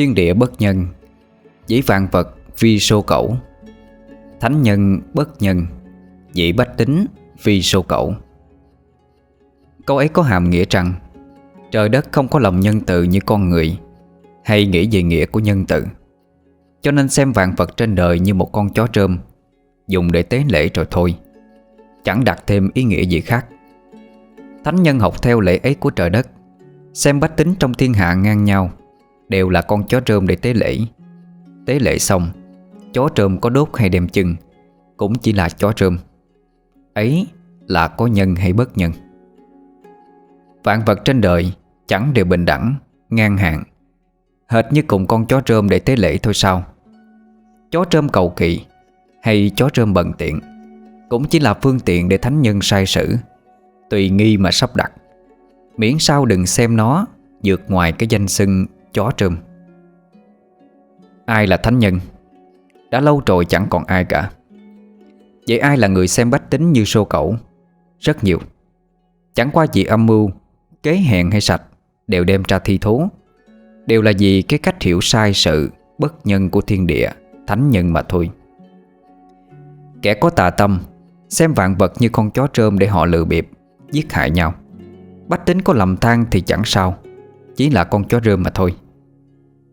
Thiên địa bất nhân, Dĩ vạn vật vi sô cẩu. Thánh nhân bất nhân, Dĩ bách tính vi sô cẩu. Câu ấy có hàm nghĩa rằng, Trời đất không có lòng nhân từ như con người Hay nghĩ về nghĩa của nhân từ. Cho nên xem vạn vật trên đời như một con chó trơm, Dùng để tế lễ rồi thôi. Chẳng đặt thêm ý nghĩa gì khác. Thánh nhân học theo lễ ấy của trời đất, Xem bách tính trong thiên hạ ngang nhau. Đều là con chó trơm để tế lễ. Tế lễ xong, Chó trơm có đốt hay đem chân Cũng chỉ là chó trơm. Ấy là có nhân hay bất nhân. Vạn vật trên đời Chẳng đều bình đẳng, Ngang hàng. Hệt như cùng con chó trơm để tế lễ thôi sao? Chó trơm cầu kỳ Hay chó trơm bận tiện Cũng chỉ là phương tiện để thánh nhân sai sử, Tùy nghi mà sắp đặt. Miễn sao đừng xem nó vượt ngoài cái danh xưng chó trơm. Ai là thánh nhân? Đã lâu rồi chẳng còn ai cả. Vậy ai là người xem bách tính như sô cẩu? Rất nhiều. Chẳng qua gì âm mưu, Kế hẹn hay sạch, Đều đem ra thi thố. Đều là vì cái cách hiểu sai sự, Bất nhân của thiên địa, Thánh nhân mà thôi. Kẻ có tà tâm, Xem vạn vật như con chó trơm để họ lừa bịp, Giết hại nhau. Bách tính có lầm than thì chẳng sao. Chỉ là con chó rơm mà thôi.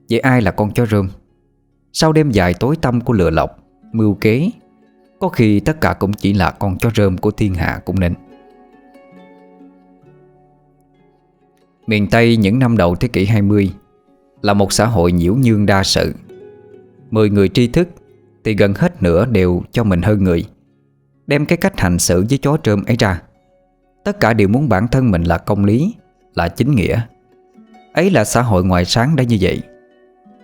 Vậy ai là con chó rơm? Sau đêm dài tối tăm của lừa lọc, Mưu kế, Có khi tất cả cũng chỉ là con chó rơm của thiên hạ cũng nên. Miền Tây những năm đầu thế kỷ 20 Là một xã hội nhiễu nhương đa sự. Mười người tri thức Thì gần hết nửa đều cho mình hơn người. Đem cái cách hành xử với chó trơm ấy ra. Tất cả đều muốn bản thân mình là công lý, Là chính nghĩa. Ấy là xã hội ngoài sáng đã như vậy.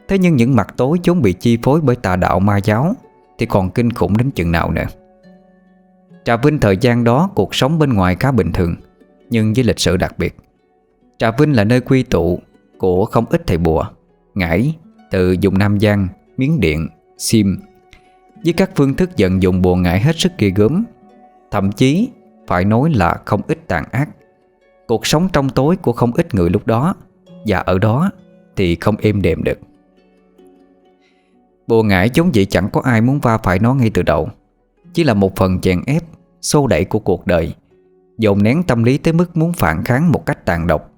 Thế nhưng những mặt tối chúng bị chi phối bởi tà đạo ma giáo Thì còn kinh khủng đến chừng nào nữa. Trà Vinh thời gian đó cuộc sống bên ngoài khá bình thường Nhưng với lịch sử đặc biệt. Trà Vinh là nơi quy tụ của không ít thầy bùa Ngải từ dùng Nam Giang, Miến Điện, Sim Với các phương thức vận dụng bùa ngải hết sức kỳ gớm Thậm chí phải nói là không ít tàn ác. Cuộc sống trong tối của không ít người lúc đó và ở đó thì không êm đềm được. Bùa ngải giống vậy chẳng có ai muốn va phải nó ngay từ đầu. Chỉ là một phần chèn ép Xô đẩy của cuộc đời, Dồn nén tâm lý tới mức muốn phản kháng một cách tàn độc,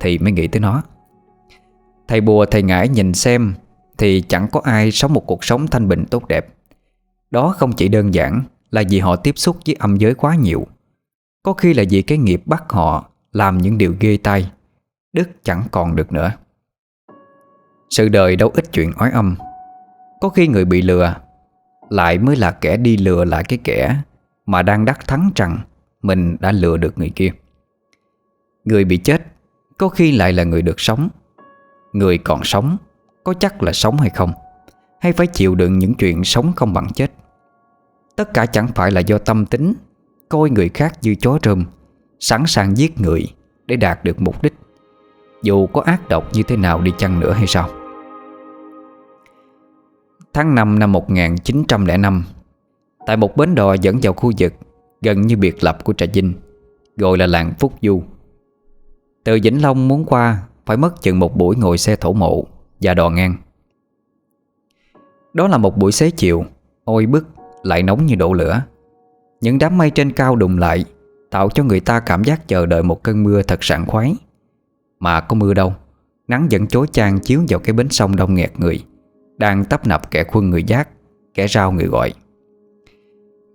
Thì mới nghĩ tới nó. Thầy bùa, thầy ngải nhìn xem Thì chẳng có ai sống một cuộc sống thanh bình tốt đẹp. Đó không chỉ đơn giản Là vì họ tiếp xúc với âm giới quá nhiều. Có khi là vì cái nghiệp bắt họ Làm những điều ghê tai. Đức chẳng còn được nữa. Sự đời đâu ít chuyện ói âm. Có khi người bị lừa Lại mới là kẻ đi lừa lại cái kẻ Mà đang đắc thắng rằng Mình đã lừa được người kia. Người bị chết Có khi lại là người được sống. Người còn sống Có chắc là sống hay không? Hay phải chịu đựng những chuyện sống không bằng chết? Tất cả chẳng phải là do tâm tính, Coi người khác như chó rơm, Sẵn sàng giết người Để đạt được mục đích. Dù có ác độc như thế nào đi chăng nữa hay sao? Tháng 5 năm 1905 Tại một bến đò dẫn vào khu vực Gần như biệt lập của Trà Vinh, Gọi là làng Phúc Du. Từ Vĩnh Long muốn qua Phải mất chừng một buổi ngồi xe thổ mộ Và đò ngang. Đó là một buổi xế chiều Ôi bức, lại nóng như đổ lửa. Những đám mây trên cao đùng lại, Tạo cho người ta cảm giác chờ đợi một cơn mưa thật sảng khoái. Mà có mưa đâu. Nắng vẫn chối chang chiếu vào cái bến sông đông nghẹt người. Đang tấp nập kẻ khuân người giác, Kẻ rao người gọi.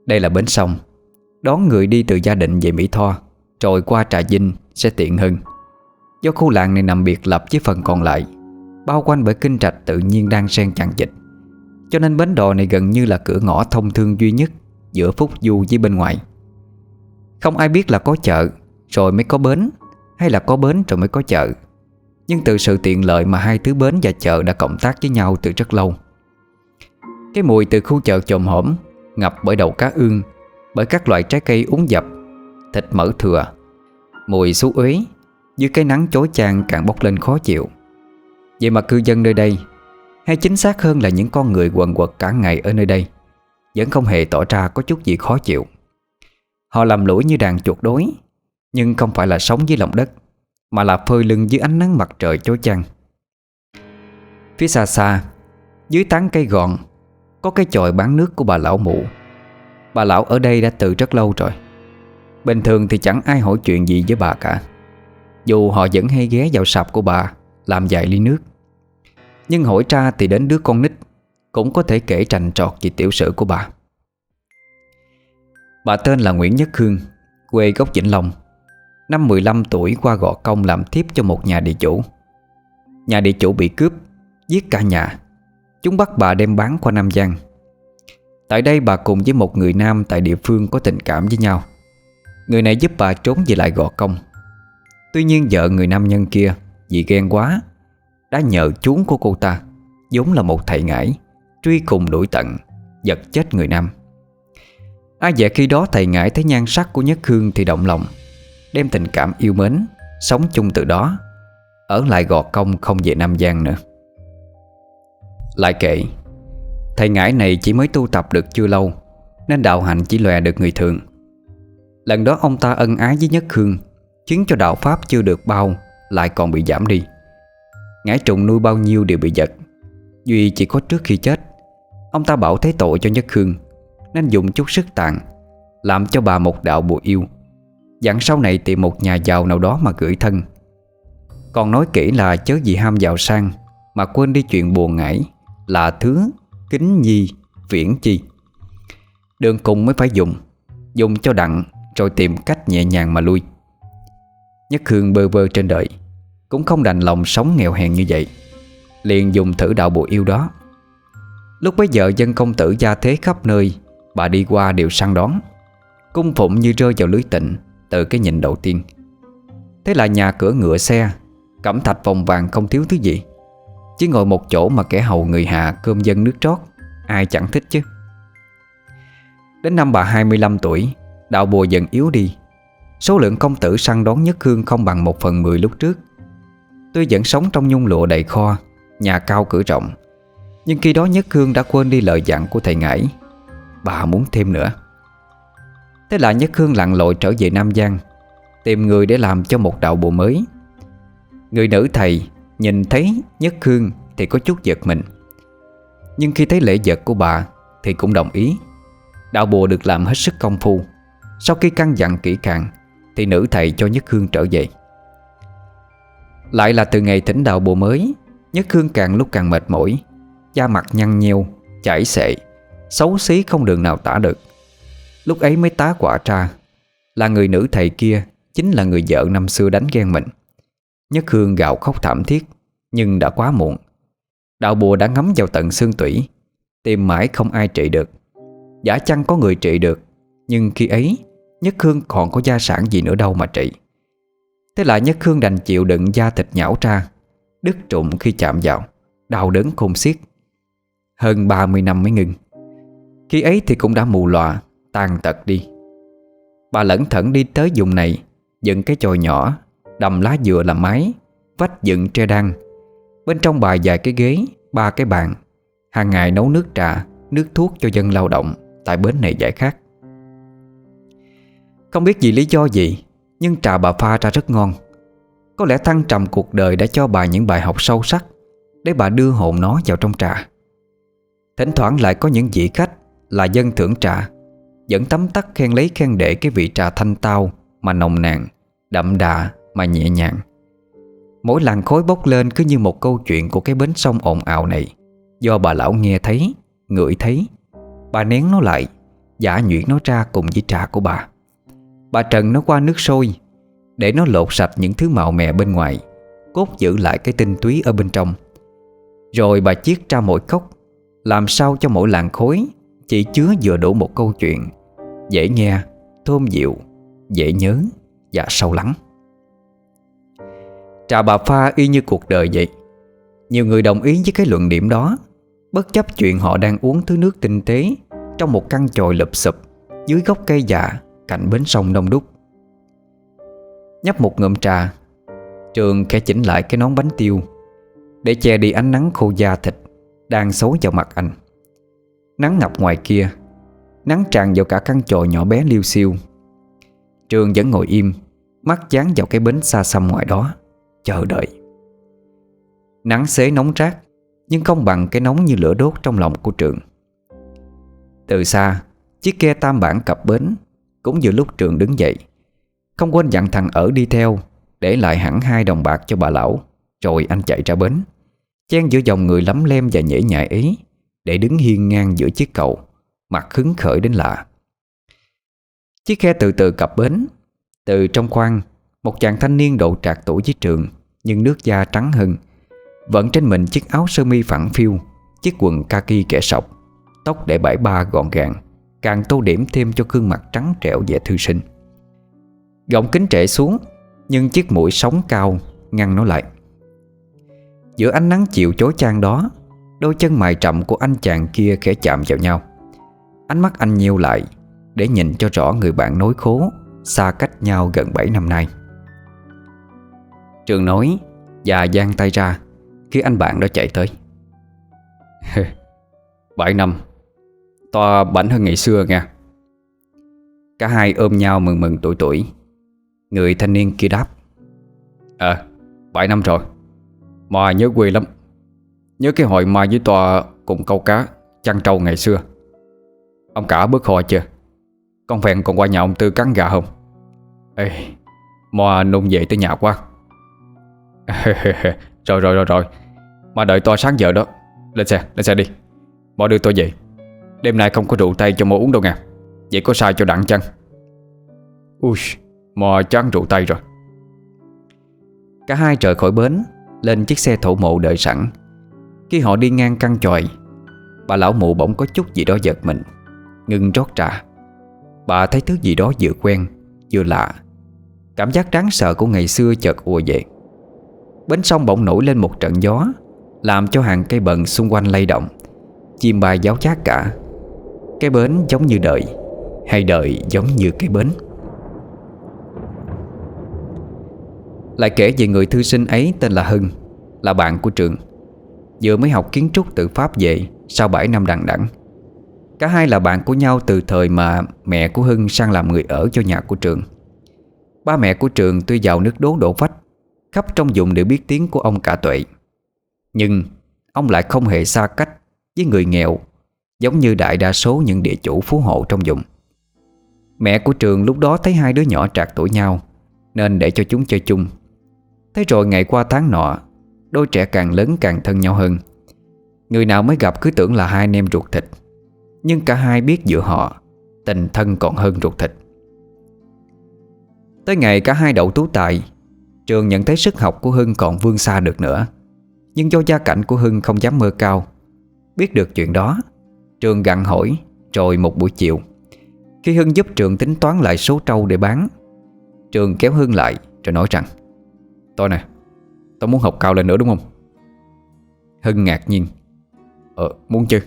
Đây là bến sông. Đón người đi từ gia định về Mỹ Tho, Rồi qua Trà Vinh sẽ tiện hơn. Do khu làng này nằm biệt lập với phần còn lại, Bao quanh bởi kinh trạch tự nhiên đang xen chằng dịch. Cho nên bến đò này gần như là cửa ngõ thông thương duy nhất Giữa Phúc Du với bên ngoài. Không ai biết là có chợ, Rồi mới có bến. Hay là có bến rồi mới có chợ. Nhưng từ sự tiện lợi mà hai thứ bến và chợ đã cộng tác với nhau từ rất lâu. Cái mùi từ khu chợ trồm hổm, Ngập bởi đầu cá ương, Bởi các loại trái cây uống dập, Thịt mỡ thừa. Mùi xú uế Dưới cái nắng chói chang càng bốc lên khó chịu. Vậy mà cư dân nơi đây, Hay chính xác hơn là những con người quần quật cả ngày ở nơi đây, vẫn không hề tỏ ra có chút gì khó chịu. Họ làm lũi như đàn chuột đối nhưng không phải là sống dưới lòng đất, Mà là phơi lưng dưới ánh nắng mặt trời chói chang. Phía xa xa, Dưới tán cây gọn, Có cái chòi bán nước của bà lão mụ. Bà lão ở đây đã từ rất lâu rồi. Bình thường thì chẳng ai hỏi chuyện gì với bà cả. Dù họ vẫn hay ghé vào sạp của bà, Làm vài ly nước. Nhưng hỏi ra thì đến đứa con nít Cũng có thể kể trành trọt về tiểu sử của bà. Bà tên là Nguyễn Nhất Hương, Quê gốc Vĩnh Long. Năm 15 tuổi qua gò công làm tiếp cho một nhà địa chủ. Nhà địa chủ bị cướp, Giết cả nhà. Chúng bắt bà đem bán qua Nam Giang. Tại đây bà cùng với một người nam Tại địa phương có tình cảm với nhau. Người này giúp bà trốn về lại gò công. Tuy nhiên vợ người nam nhân kia Vì ghen quá, Đã nhờ chú của cô ta, vốn là một thầy ngải, Truy cùng đuổi tận, Giật chết người nam. Ai dạ khi đó thầy ngải thấy nhan sắc của Nhất Hương thì động lòng. Đem tình cảm yêu mến, Sống chung từ đó, Ở lại gò công không về Nam Giang nữa. Lại kệ Thầy ngải này chỉ mới tu tập được chưa lâu, Nên đạo hạnh chỉ lòe được người thường. Lần đó ông ta ân ái với Nhất khương, Khiến cho đạo Pháp chưa được bao, Lại còn bị giảm đi. Ngải trùng nuôi bao nhiêu đều bị giật, Duy chỉ có trước khi chết, Ông ta bảo thấy tội cho Nhất khương, Nên dùng chút sức tàn, Làm cho bà một đạo bùa yêu. Dặn sau này tìm một nhà giàu nào đó mà gửi thân. Còn nói kỹ là chớ gì ham giàu sang Mà quên đi chuyện buồn ngải Là thứ kính nhi, viễn chi. Đường cùng mới phải dùng Dùng cho đặng Rồi tìm cách nhẹ nhàng mà lui. Nhất Hương bơ vơ trên đời, Cũng không đành lòng sống nghèo hèn như vậy. Liền dùng thử đạo bộ yêu đó. Lúc bấy giờ dân công tử gia thế khắp nơi, Bà đi qua đều săn đón. Cung phụng như rơi vào lưới tịnh từ cái nhìn đầu tiên. Thế là nhà cửa ngựa xe, Cẩm thạch vòng vàng không thiếu thứ gì. Chỉ ngồi một chỗ mà kẻ hầu người hạ Cơm dân nước trót, Ai chẳng thích chứ. Đến năm bà 25 tuổi, Đạo bùa dần yếu đi. Số lượng công tử săn đón nhất hương không bằng một phần mười lúc trước. Tuy vẫn sống trong nhung lụa đầy kho, Nhà cao cửa rộng, Nhưng khi đó nhất hương đã quên đi lời dặn của thầy ngải. Bà muốn thêm nữa. Thế là nhất hương lặn lội trở về Nam Giang, Tìm người để làm cho một đạo bộ mới. Người nữ thầy Nhìn thấy nhất hương Thì có chút giật mình. Nhưng khi thấy lễ vật của bà Thì cũng đồng ý. Đạo bùa được làm hết sức công phu. Sau khi căn dặn kỹ càng Thì nữ thầy cho Nhất Hương trở về. Lại là từ ngày thỉnh đạo bùa mới, Nhất Hương càng lúc càng mệt mỏi. Da mặt nhăn nheo, Chảy xệ, Xấu xí không đường nào tả được. Lúc ấy mới tá quả ra. Là người nữ thầy kia, Chính là người vợ năm xưa đánh ghen mình. Nhất Hương gạo khóc thảm thiết, Nhưng đã quá muộn. Đạo bùa đã ngấm vào tận xương tủy, Tìm mãi không ai trị được. Giả chăng có người trị được, Nhưng khi ấy, Nhất Hương còn có gia sản gì nữa đâu mà trị. Thế là Nhất Hương đành chịu đựng da thịt nhão ra, Đứt trụng khi chạm vào, Đau đớn khôn xiết. Hơn 30 năm mới ngừng Khi ấy thì cũng đã mù lòa tan tật đi. Bà lẩn thẩn đi tới vùng này, Dựng cái chòi nhỏ, Đầm lá dừa làm mái, Vách dựng tre đăng Bên trong bà vài cái ghế, Ba cái bàn. Hàng ngày nấu nước trà, Nước thuốc cho dân lao động Tại bến này giải khát. Không biết vì lý do gì, Nhưng trà bà pha ra rất ngon. Có lẽ thăng trầm cuộc đời đã cho bà những bài học sâu sắc Để bà đưa hồn nó vào trong trà. Thỉnh thoảng lại có những vị khách Là dân thưởng trà. Vẫn tấm tắc khen lấy khen để Cái vị trà thanh tao Mà nồng nàn, Đậm đà mà nhẹ nhàng. Mỗi làn khói bốc lên cứ như một câu chuyện Của cái bến sông ồn ào này. Do bà lão nghe thấy, Ngửi thấy, Bà nén nó lại, Giả nhuyễn nó ra cùng với trà của bà. Bà trần nó qua nước sôi, Để nó lột sạch những thứ màu mè bên ngoài, Cốt giữ lại cái tinh túy ở bên trong. Rồi bà chiết ra mỗi cốc, Làm sao cho mỗi làn khối chỉ chứa vừa đủ một câu chuyện Dễ nghe, thơm dịu Dễ nhớ và sâu lắng. Trà bà pha y như cuộc đời vậy. Nhiều người đồng ý với cái luận điểm đó Bất chấp chuyện họ đang uống thứ nước tinh tế Trong một căn chòi lụp sụp Dưới gốc cây già Cạnh bến sông đông đúc. Nhấp một ngụm trà Trường khẽ chỉnh lại cái nón bánh tiêu Để che đi ánh nắng khô da thịt Đang xấu vào mặt anh. Nắng ngập ngoài kia, Nắng tràn vào cả căn chòi nhỏ bé liêu xiêu. Trường vẫn ngồi im, Mắt dán vào cái bến xa xăm ngoài đó, Chờ đợi. Nắng xế nóng rát, Nhưng không bằng cái nóng như lửa đốt trong lòng của Trường. Từ xa, Chiếc ghe tam bản cập bến Cũng vừa lúc Trường đứng dậy, Không quên dặn thằng ở đi theo, Để lại hẳn hai đồng bạc cho bà lão, Rồi anh chạy ra bến, Chen giữa dòng người lắm lem và nhễ nhại ấy. Để đứng hiên ngang giữa chiếc cầu, Mặt hứng khởi đến lạ. Chiếc khe từ từ cập bến. Từ trong khoang, Một chàng thanh niên độ trạc tuổi với trường, Nhưng nước da trắng hơn. Vẫn trên mình chiếc áo sơ mi phẳng phiu, Chiếc quần kaki kẻ sọc, Tóc để bãi ba gọn gàng, Càng tô điểm thêm cho gương mặt trắng trẻo vẻ thư sinh. Gọng kính trễ xuống, Nhưng chiếc mũi sống cao, Ngăn nó lại. Giữa ánh nắng chịu chói chang đó Đôi chân mài trầm của anh chàng kia khẽ chạm vào nhau. Ánh mắt anh nhiêu lại Để nhìn cho rõ người bạn nối khố Xa cách nhau gần 7 năm nay. Trường nói Và giang tay ra Khi anh bạn đó chạy tới. 7 năm To bảnh hơn ngày xưa nha. Cả hai ôm nhau mừng mừng tuổi tuổi. Người thanh niên kia đáp Ờ à, 7 năm rồi. Mà nhớ quê lắm. Nhớ cái hội mai với tòa cùng câu cá Chăn trâu ngày xưa. Ông cả bớt kho chưa? Con phèn còn qua nhà ông Tư cắn gà không? Ê Mò nôn về tới nhà quá. Rồi rồi rồi rồi. Mà đợi to sáng giờ đó Lên xe, lên xe đi. Mò đưa tôi về. Đêm nay không có rượu tay cho mò uống đâu nè Vậy có sai cho đặng chăng? Ui Mò chán rượu tay rồi. Cả hai trời khỏi bến Lên chiếc xe thổ mộ đợi sẵn. Khi họ đi ngang căn tròi Bà lão mụ bỗng có chút gì đó giật mình, ngừng rót trà. Bà thấy thứ gì đó vừa quen, Vừa lạ. Cảm giác đáng sợ của ngày xưa chợt ùa về. Bến sông bỗng nổi lên một trận gió, Làm cho hàng cây bần xung quanh lay động, Chim bay giáo chát cả. Cái bến giống như đợi Hay đợi giống như cái bến. Lại kể về người thư sinh ấy tên là Hưng, Là bạn của trường. Vừa mới học kiến trúc tự Pháp về, Sau 7 năm đằng đẵng, Cả hai là bạn của nhau từ thời mà Mẹ của Hưng sang làm người ở cho nhà của trường. Ba mẹ của trường tuy giàu nước đố đổ vách, Khắp trong vùng đều biết tiếng của ông cả tuệ. Nhưng Ông lại không hề xa cách Với người nghèo, Giống như đại đa số những địa chủ phú hộ trong vùng. Mẹ của trường lúc đó thấy hai đứa nhỏ trạc tuổi nhau, Nên để cho chúng chơi chung. Thế rồi ngày qua tháng nọ Đôi trẻ càng lớn càng thân nhau hơn. Người nào mới gặp cứ tưởng là hai anh em ruột thịt. Nhưng cả hai biết giữa họ, Tình thân còn hơn ruột thịt. Tới ngày cả hai đậu tú tài, Trường nhận thấy sức học của Hưng còn vươn xa được nữa. Nhưng do gia cảnh của Hưng không dám mơ cao. Biết được chuyện đó, Trường gặn hỏi, Rồi một buổi chiều. Khi Hưng giúp Trường tính toán lại số trâu để bán, Trường kéo Hưng lại, Rồi nói rằng, Tôi nè Tôi muốn học cao lên nữa đúng không? Hưng ngạc nhiên. Ờ muốn chứ.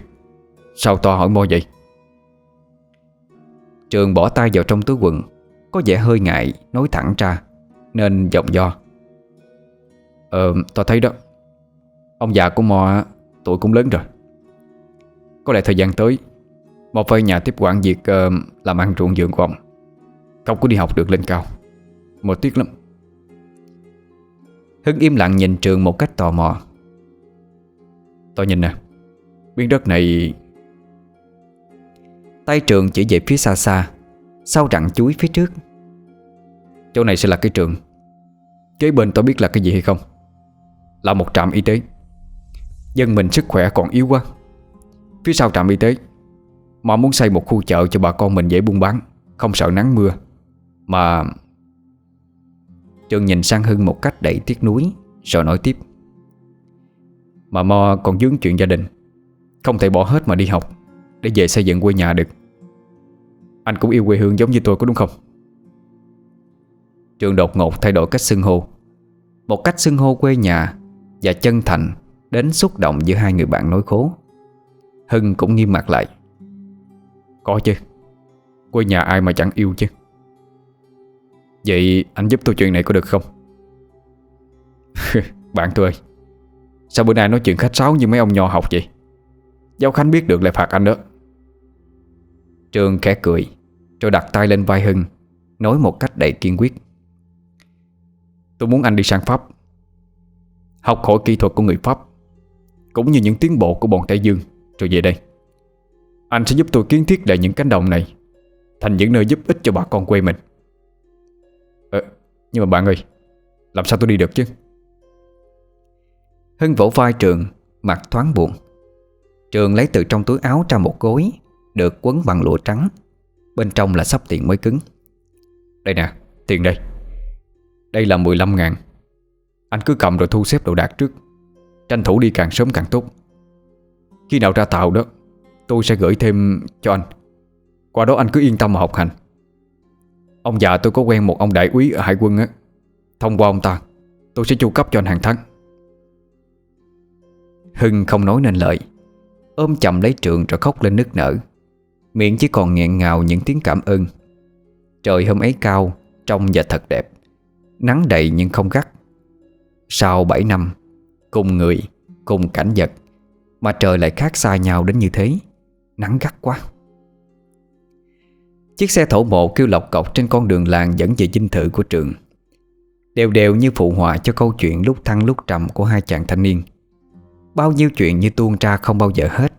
Sao to hỏi môi vậy? Trường bỏ tay vào trong túi quần Có vẻ hơi ngại Nói thẳng ra Nên giọng do. Ờ tôi thấy đó. Ông già của Mo Tuổi cũng lớn rồi. Có lẽ thời gian tới Mo phải nhà tiếp quản việc uh, Làm ăn ruộng dưỡng của ông. Không có đi học được lên cao. Mo tiếc lắm. Hưng im lặng nhìn Trường một cách tò mò. Tôi nhìn nè, Miếng đất này Tay Trường chỉ về phía xa xa, Sau rặng chuối phía trước. Chỗ này sẽ là cái trường. Kế bên tôi biết là cái gì hay không? Là một trạm y tế. Dân mình sức khỏe còn yếu quá. Phía sau trạm y tế, Mà muốn xây một khu chợ cho bà con mình dễ buôn bán, Không sợ nắng mưa. Mà Trường nhìn sang Hưng một cách đầy tiếc nuối, Rồi nói tiếp. Mà Mo còn dướng chuyện gia đình. Không thể bỏ hết mà đi học, Để về xây dựng quê nhà được. Anh cũng yêu quê hương giống như tôi có đúng không? Trường đột ngột thay đổi cách xưng hô. Một cách xưng hô quê nhà Và chân thành Đến xúc động giữa hai người bạn nói khố. Hưng cũng nghiêm mặt lại. Có chứ. Quê nhà ai mà chẳng yêu chứ? Vậy anh giúp tôi chuyện này có được không? Bạn tôi ơi, Sao bữa nay nói chuyện khách sáo như mấy ông nhỏ học vậy? Giáo Khánh biết được lại phạt anh đó. Trường khẽ cười, Rồi đặt tay lên vai Hưng, Nói một cách đầy kiên quyết. Tôi muốn anh đi sang Pháp, Học hỏi kỹ thuật của người Pháp, Cũng như những tiến bộ của bọn Tây Dương, Rồi về đây. Anh sẽ giúp tôi kiến thiết lại những cánh đồng này, Thành những nơi giúp ích cho bà con quê mình nhưng mà bạn ơi Làm sao tôi đi được chứ? Hưng vỗ vai Trường Mặt thoáng buồn. Trường lấy từ trong túi áo ra một gối Được quấn bằng lụa trắng. Bên trong là sắp tiền mới cứng. Đây nè, tiền đây. Đây là 15 ngàn. Anh cứ cầm rồi thu xếp đồ đạc trước. Tranh thủ đi càng sớm càng tốt. Khi nào ra tàu đó Tôi sẽ gửi thêm cho anh. Qua đó anh cứ yên tâm mà học hành. Ông già tôi có quen một ông đại úy ở hải quân á. Thông qua ông ta Tôi sẽ chu cấp cho anh hàng tháng. Hưng không nói nên lời. Ôm chậm lấy trường rồi khóc lên nức nở. Miệng chỉ còn nghẹn ngào những tiếng cảm ơn. Trời hôm ấy cao Trong và thật đẹp. Nắng đầy nhưng không gắt. Sau 7 năm Cùng người, cùng cảnh vật Mà trời lại khác xa nhau đến như thế. Nắng gắt quá. Chiếc xe thổ mộ kêu lọc cọc Trên con đường làng dẫn về dinh thự của trường. Đều đều như phụ họa cho câu chuyện lúc thăng lúc trầm Của hai chàng thanh niên. Bao nhiêu chuyện như tuôn ra không bao giờ hết.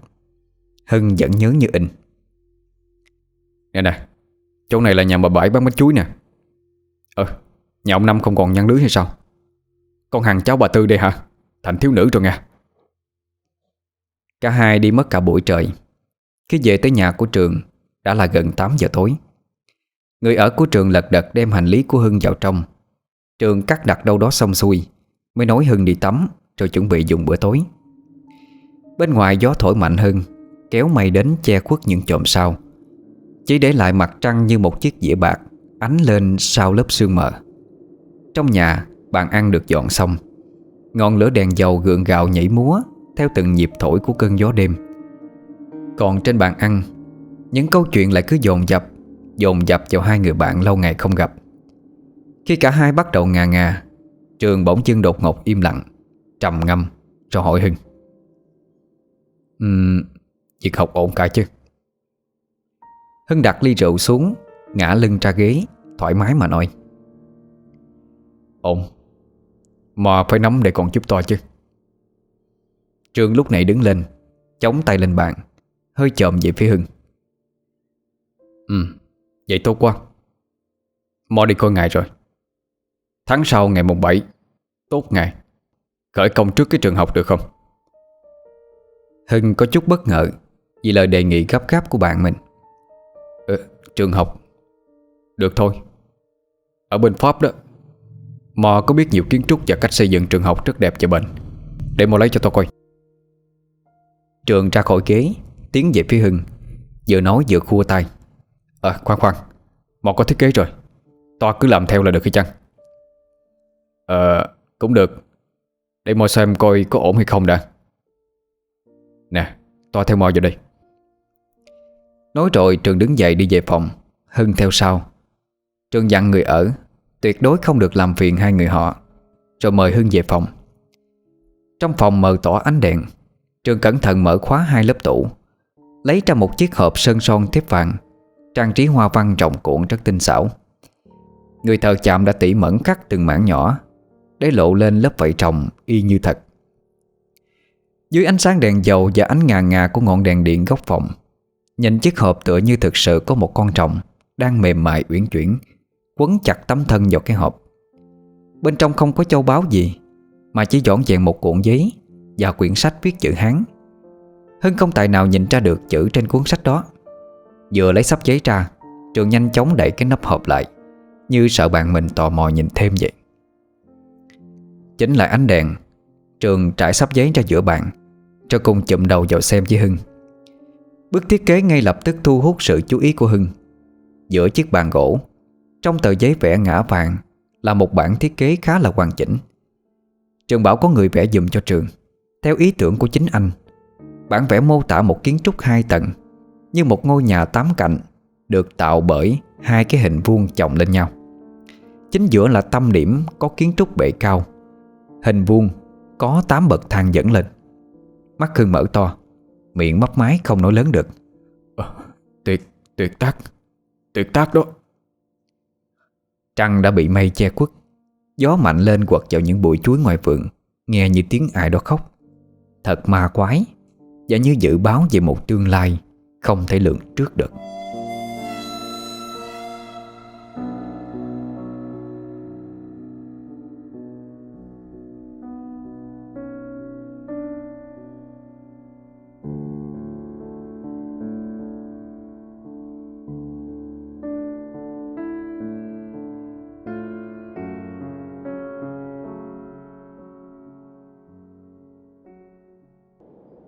Hưng vẫn nhớ như in. Nè nè, Chỗ này là nhà bà Bảy bán bánh chuối nè. Ờ Nhà ông Năm không còn nhăn lưới hay sao? Con hàng cháu bà Tư đây hả? Thành thiếu nữ rồi nha Cả hai đi mất cả buổi trời. Khi về tới nhà của trường đã là gần 8 giờ tối. Người ở của trường lật đật đem hành lý của Hưng vào trong. Trường cắt đặt đâu đó xong xuôi, Mới nói Hưng đi tắm, Rồi chuẩn bị dùng bữa tối. Bên ngoài gió thổi mạnh hơn, Kéo mây đến che khuất những chòm sao Chỉ để lại mặt trăng như một chiếc dĩa bạc, Ánh lên sau lớp sương mờ. Trong nhà, Bàn ăn được dọn xong. Ngọn lửa đèn dầu gượng gạo nhảy múa Theo từng nhịp thổi của cơn gió đêm. Còn trên bàn ăn những câu chuyện lại cứ dồn dập Dồn dập vào hai người bạn lâu ngày không gặp. Khi cả hai bắt đầu ngà ngà Trường bỗng chân đột ngột im lặng Trầm ngâm Rồi hỏi Hưng. Uhm, việc học ổn cả chứ? Hưng đặt ly rượu xuống Ngã lưng ra ghế Thoải mái mà nói. Ổn Mà phải nắm để còn giúp tôi chứ. Trường lúc này đứng lên Chống tay lên bàn Hơi chồm về phía Hưng. Ừ Vậy tốt quá. Mò đi coi ngày rồi. Tháng sau ngày mùng 7 Tốt ngày Khởi công trước cái trường học được không? Hưng có chút bất ngờ Vì lời đề nghị gấp gáp của bạn mình. Ừ, Trường học. Được thôi. Ở bên Pháp đó Mò có biết nhiều kiến trúc và cách xây dựng trường học rất đẹp và bền Để mò lấy cho tôi coi. Trường ra khỏi ghế Tiến về phía Hưng Vừa nói vừa khua tay. À khoan khoan. Mọt có thiết kế rồi. Toa cứ làm theo là được hay chăng? Ờ cũng được. Để mò xem coi có ổn hay không đã. Nè Toa theo mò vào đây. Nói rồi Trường đứng dậy đi về phòng, Hưng theo sau. Trường dặn người ở, Tuyệt đối không được làm phiền hai người họ, Rồi mời Hưng về phòng. Trong phòng mờ tỏ ánh đèn, Trường cẩn thận mở khóa hai lớp tủ, Lấy ra một chiếc hộp sơn son thiếp vàng Trang trí hoa văn trọng cuộn rất tinh xảo. Người thợ chạm đã tỉ mẩn cắt từng mảng nhỏ, Để lộ lên lớp vảy trồng y như thật. Dưới ánh sáng đèn dầu và ánh ngà ngà của ngọn đèn điện góc phòng, Nhìn chiếc hộp tựa như thực sự có một con trồng Đang mềm mại uyển chuyển, Quấn chặt tấm thân vào cái hộp. Bên trong không có châu báu gì, Mà chỉ dọn dẹn một cuộn giấy Và quyển sách viết chữ Hán. Hưng không tài nào nhìn ra được chữ trên cuốn sách đó. Vừa lấy sắp giấy ra Trường nhanh chóng đẩy cái nắp hộp lại, Như sợ bạn mình tò mò nhìn thêm vậy. Chính lại ánh đèn, Trường trải sắp giấy ra giữa bàn Cho cùng chụm đầu vào xem với Hưng. Bước thiết kế ngay lập tức thu hút sự chú ý của Hưng. Giữa chiếc bàn gỗ, Trong tờ giấy vẽ ngã vàng Là một bản thiết kế khá là hoàn chỉnh. Trường bảo có người vẽ dùm cho trường, Theo ý tưởng của chính anh. Bản vẽ mô tả một kiến trúc hai tầng như một ngôi nhà tám cạnh Được tạo bởi hai cái hình vuông chồng lên nhau. Chính giữa là tâm điểm có kiến trúc bệ cao Hình vuông có 8 bậc thang dẫn lên. Mắt Hưng mở to Miệng mấp máy không nói lớn được. À, Tuyệt, tuyệt tác Tuyệt tác đó. Trăng đã bị mây che khuất Gió mạnh lên quật vào những bụi chuối ngoài vườn Nghe như tiếng ai đó khóc. Thật ma quái Và như dự báo về một tương lai không thể lượng trước được.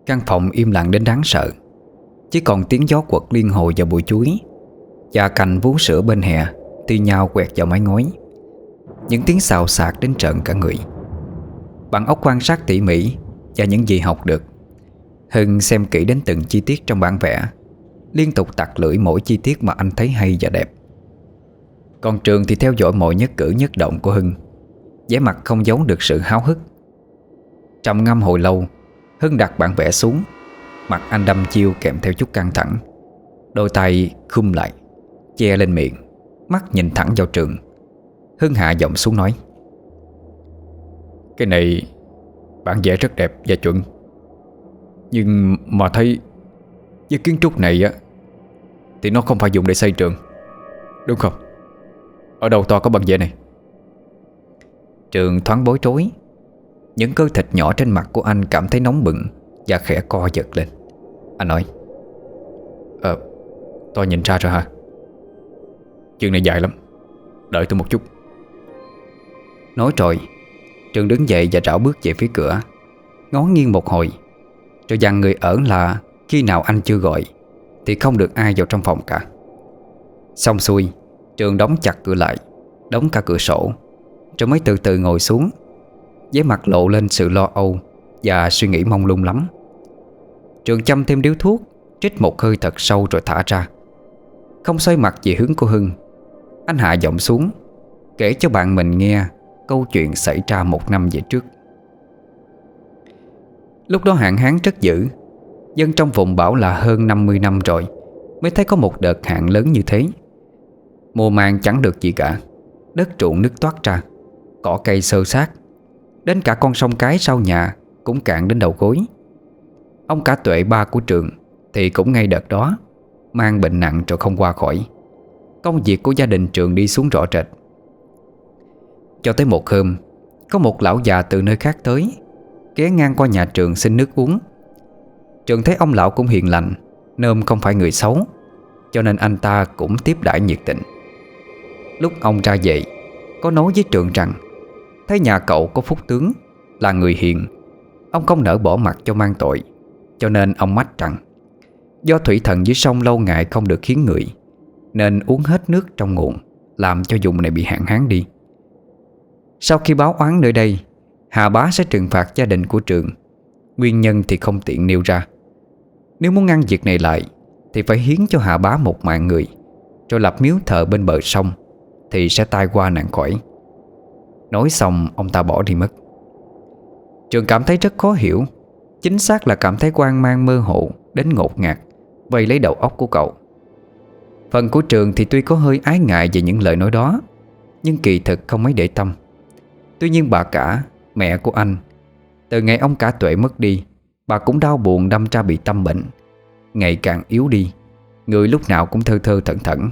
Căn phòng im lặng đến đáng sợ. Chỉ còn tiếng gió quật liên hồi vào bụi chuối. Và cành vú sữa bên hè Ti nhau quẹt vào mái ngói. Những tiếng xào xạc đến trận cả người. Bằng óc quan sát tỉ mỉ Và những gì học được. Hưng xem kỹ đến từng chi tiết trong bản vẽ, Liên tục tặc lưỡi mỗi chi tiết mà anh thấy hay và đẹp. Còn Trường thì theo dõi mọi nhất cử nhất động của Hưng. Vẻ mặt không giấu được sự háo hức. Trầm ngâm hồi lâu, Hưng đặt bản vẽ xuống. Mặt anh đâm chiêu kèm theo chút căng thẳng. Đôi tay khum lại, Che lên miệng, Mắt nhìn thẳng vào trường. Hưng hạ giọng xuống nói, Cái này Bản vẽ rất đẹp và chuẩn. Nhưng mà thấy Với kiến trúc này á, Thì nó không phải dùng để xây trường, Đúng không? Ở đâu to có bản vẽ này? Trường thoáng bối rối. Những cơ thịt nhỏ trên mặt của anh cảm thấy nóng bừng Và khẽ co giật lên. Anh nói. Ờ Tôi nhìn ra rồi hả? Chuyện này dài lắm. Đợi tôi một chút. Nói rồi Trường đứng dậy và rảo bước về phía cửa. Ngó nghiêng một hồi, Rồi dặn người ở là Khi nào anh chưa gọi, Thì không được ai vào trong phòng cả. Xong xuôi Trường đóng chặt cửa lại, Đóng cả cửa sổ, Rồi mới từ từ ngồi xuống. Với mặt lộ lên sự lo âu Và suy nghĩ mong lung lắm. Trường chăm thêm điếu thuốc, Trích một hơi thật sâu rồi thả ra. Không xoay mặt về hướng của Hưng. Anh hạ giọng xuống, Kể cho bạn mình nghe Câu chuyện xảy ra một năm về trước. Lúc đó hạn hán rất dữ, Dân trong vùng bảo là hơn 50 năm rồi, Mới thấy có một đợt hạn lớn như thế. Mùa màng chẳng được gì cả, Đất ruộng nước toát ra, Cỏ cây sơ sát. Đến cả con sông cái sau nhà Cũng cạn đến đầu gối. Ông cả tuệ ba của trường Thì cũng ngay đợt đó Mang bệnh nặng rồi không qua khỏi. Công việc của gia đình trường đi xuống rõ rệt. Cho tới một hôm, Có một lão già từ nơi khác tới, Ghé ngang qua nhà trường xin nước uống. Trường thấy ông lão cũng hiền lành, Nôm không phải người xấu, Cho nên anh ta cũng tiếp đãi nhiệt tình. Lúc ông ra dậy Có nói với trường rằng, Thấy nhà cậu có phúc tướng, Là người hiền, Ông không nỡ bỏ mặt cho mang tội. Cho nên ông mách rằng, Do thủy thần dưới sông lâu ngày không được khiến người, Nên uống hết nước trong nguồn, Làm cho vùng này bị hạn hán đi. Sau khi báo oán nơi đây, Hà bá sẽ trừng phạt gia đình của trường. Nguyên nhân thì không tiện nêu ra. Nếu muốn ngăn việc này lại, Thì phải hiến cho Hà bá một mạng người Rồi lập miếu thờ bên bờ sông, Thì sẽ tai qua nạn khỏi. Nói xong, ông ta bỏ đi mất. Trường cảm thấy rất khó hiểu Chính xác là cảm thấy quan mang mơ hồ Đến ngột ngạt Vây lấy đầu óc của cậu. Phần của trường thì tuy có hơi ái ngại Về những lời nói đó Nhưng kỳ thực không mấy để tâm. Tuy nhiên bà cả, mẹ của anh Từ ngày ông cả tuệ mất đi Bà cũng đau buồn đâm ra bị tâm bệnh Ngày càng yếu đi. Người lúc nào cũng thơ thơ thẩn thẩn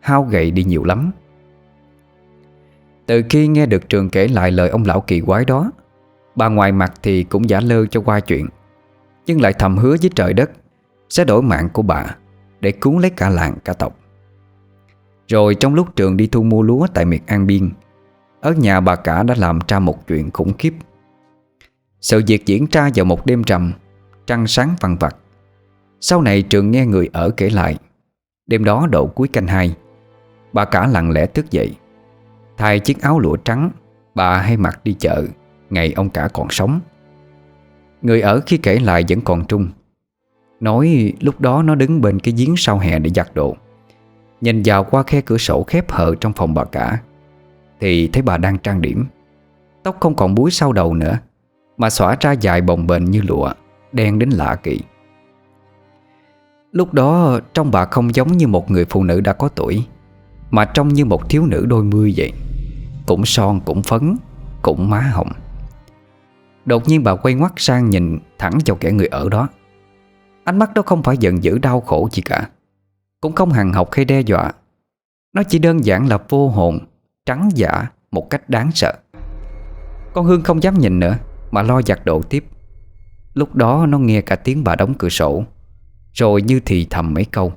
Hao gầy đi nhiều lắm. Từ khi nghe được Trường kể lại lời ông lão kỳ quái đó Bà ngoài mặt thì cũng giả lơ cho qua chuyện, Nhưng lại thầm hứa với trời đất Sẽ đổi mạng của bà Để cứu lấy cả làng, cả tộc. Rồi trong lúc Trường đi thu mua lúa tại miệt An Biên, Ở nhà bà cả đã làm ra một chuyện khủng khiếp. Sự việc diễn ra vào một đêm trầm Trăng sáng vằn vặt Sau này Trường nghe người ở kể lại. Đêm đó độ cuối canh hai, Bà cả lặng lẽ thức dậy, Thay chiếc áo lụa trắng Bà hay mặc đi chợ. Ngày ông cả còn sống. Người ở khi kể lại vẫn còn trung. Nói lúc đó nó đứng bên cái giếng sau hè để giặt đồ. Nhìn vào qua khe cửa sổ khép hờ trong phòng bà cả, Thì thấy bà đang trang điểm. Tóc không còn búi sau đầu nữa, Mà xõa ra dài bồng bềnh như lụa, Đen đến lạ kỳ. Lúc đó trong bà không giống như một người phụ nữ đã có tuổi, Mà trông như một thiếu nữ đôi mươi vậy. Cũng son, cũng phấn, Cũng má hồng. Đột nhiên bà quay ngoắt sang nhìn thẳng vào kẻ người ở đó. Ánh mắt đó không phải giận dữ đau khổ gì cả, Cũng không hằng học hay đe dọa. Nó chỉ đơn giản là vô hồn, Trắng giả một cách đáng sợ. Con Hương không dám nhìn nữa, Mà lo giặt độ tiếp. Lúc đó nó nghe cả tiếng bà đóng cửa sổ, Rồi như thì thầm mấy câu.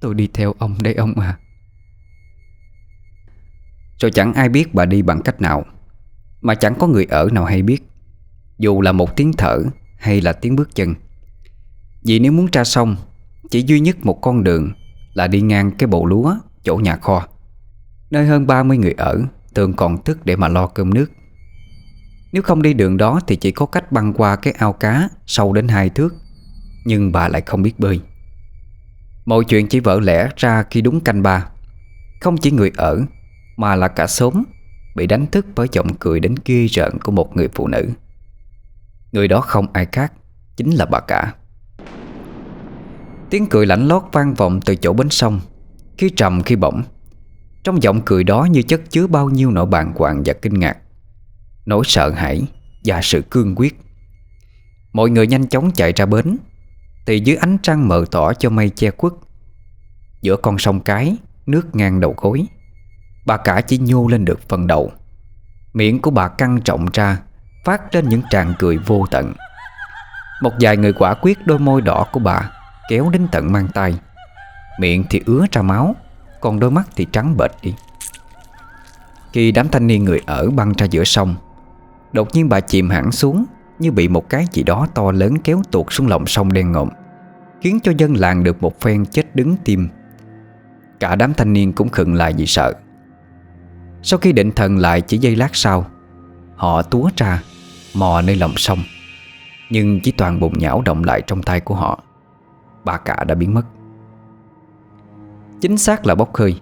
Tôi đi theo ông đây ông à. Rồi chẳng ai biết bà đi bằng cách nào. Mà chẳng có người ở nào hay biết. Dù là một tiếng thở Hay là tiếng bước chân. Vì nếu muốn ra sông Chỉ duy nhất một con đường Là đi ngang cái bộ lúa, Chỗ nhà kho. Nơi hơn 30 người ở Thường còn thức để mà lo cơm nước. Nếu không đi đường đó Thì chỉ có cách băng qua cái ao cá Sâu đến hai thước, Nhưng bà lại không biết bơi. Mọi chuyện chỉ vỡ lẽ ra khi đúng canh ba. Không chỉ người ở, Mà là cả xóm Bị đánh thức với giọng cười đến ghê rợn Của một người phụ nữ. Người đó không ai khác, Chính là bà cả. Tiếng cười lạnh lót vang vọng từ chỗ bến sông. Khi trầm, khi bỗng, Trong giọng cười đó như chất chứa bao nhiêu nỗi bàng hoàng và kinh ngạc. Nỗi sợ hãi và sự cương quyết. Mọi người nhanh chóng chạy ra bến thì dưới ánh trăng mờ tỏ cho mây che khuất. Giữa con sông cái, Nước ngang đầu gối. Bà cả chỉ nhô lên được phần đầu. Miệng của bà căng trọng ra, Phát lên những tràng cười vô tận. Một vài người quả quyết đôi môi đỏ của bà Kéo đến tận mang tay. Miệng thì ứa ra máu, Còn đôi mắt thì trắng bệch đi. Khi đám thanh niên người ở băng ra giữa sông, Đột nhiên bà chìm hẳn xuống Như bị một cái gì đó to lớn kéo tuột xuống lòng sông đen ngộm Khiến cho dân làng được một phen chết đứng tim. Cả đám thanh niên cũng khựng lại vì sợ. Sau khi định thần lại chỉ giây lát sau, Họ túa ra, Mò nơi lòng sông. Nhưng chỉ toàn bụng nhão động lại trong tay của họ, Bà cả đã biến mất. Chính xác là bốc hơi.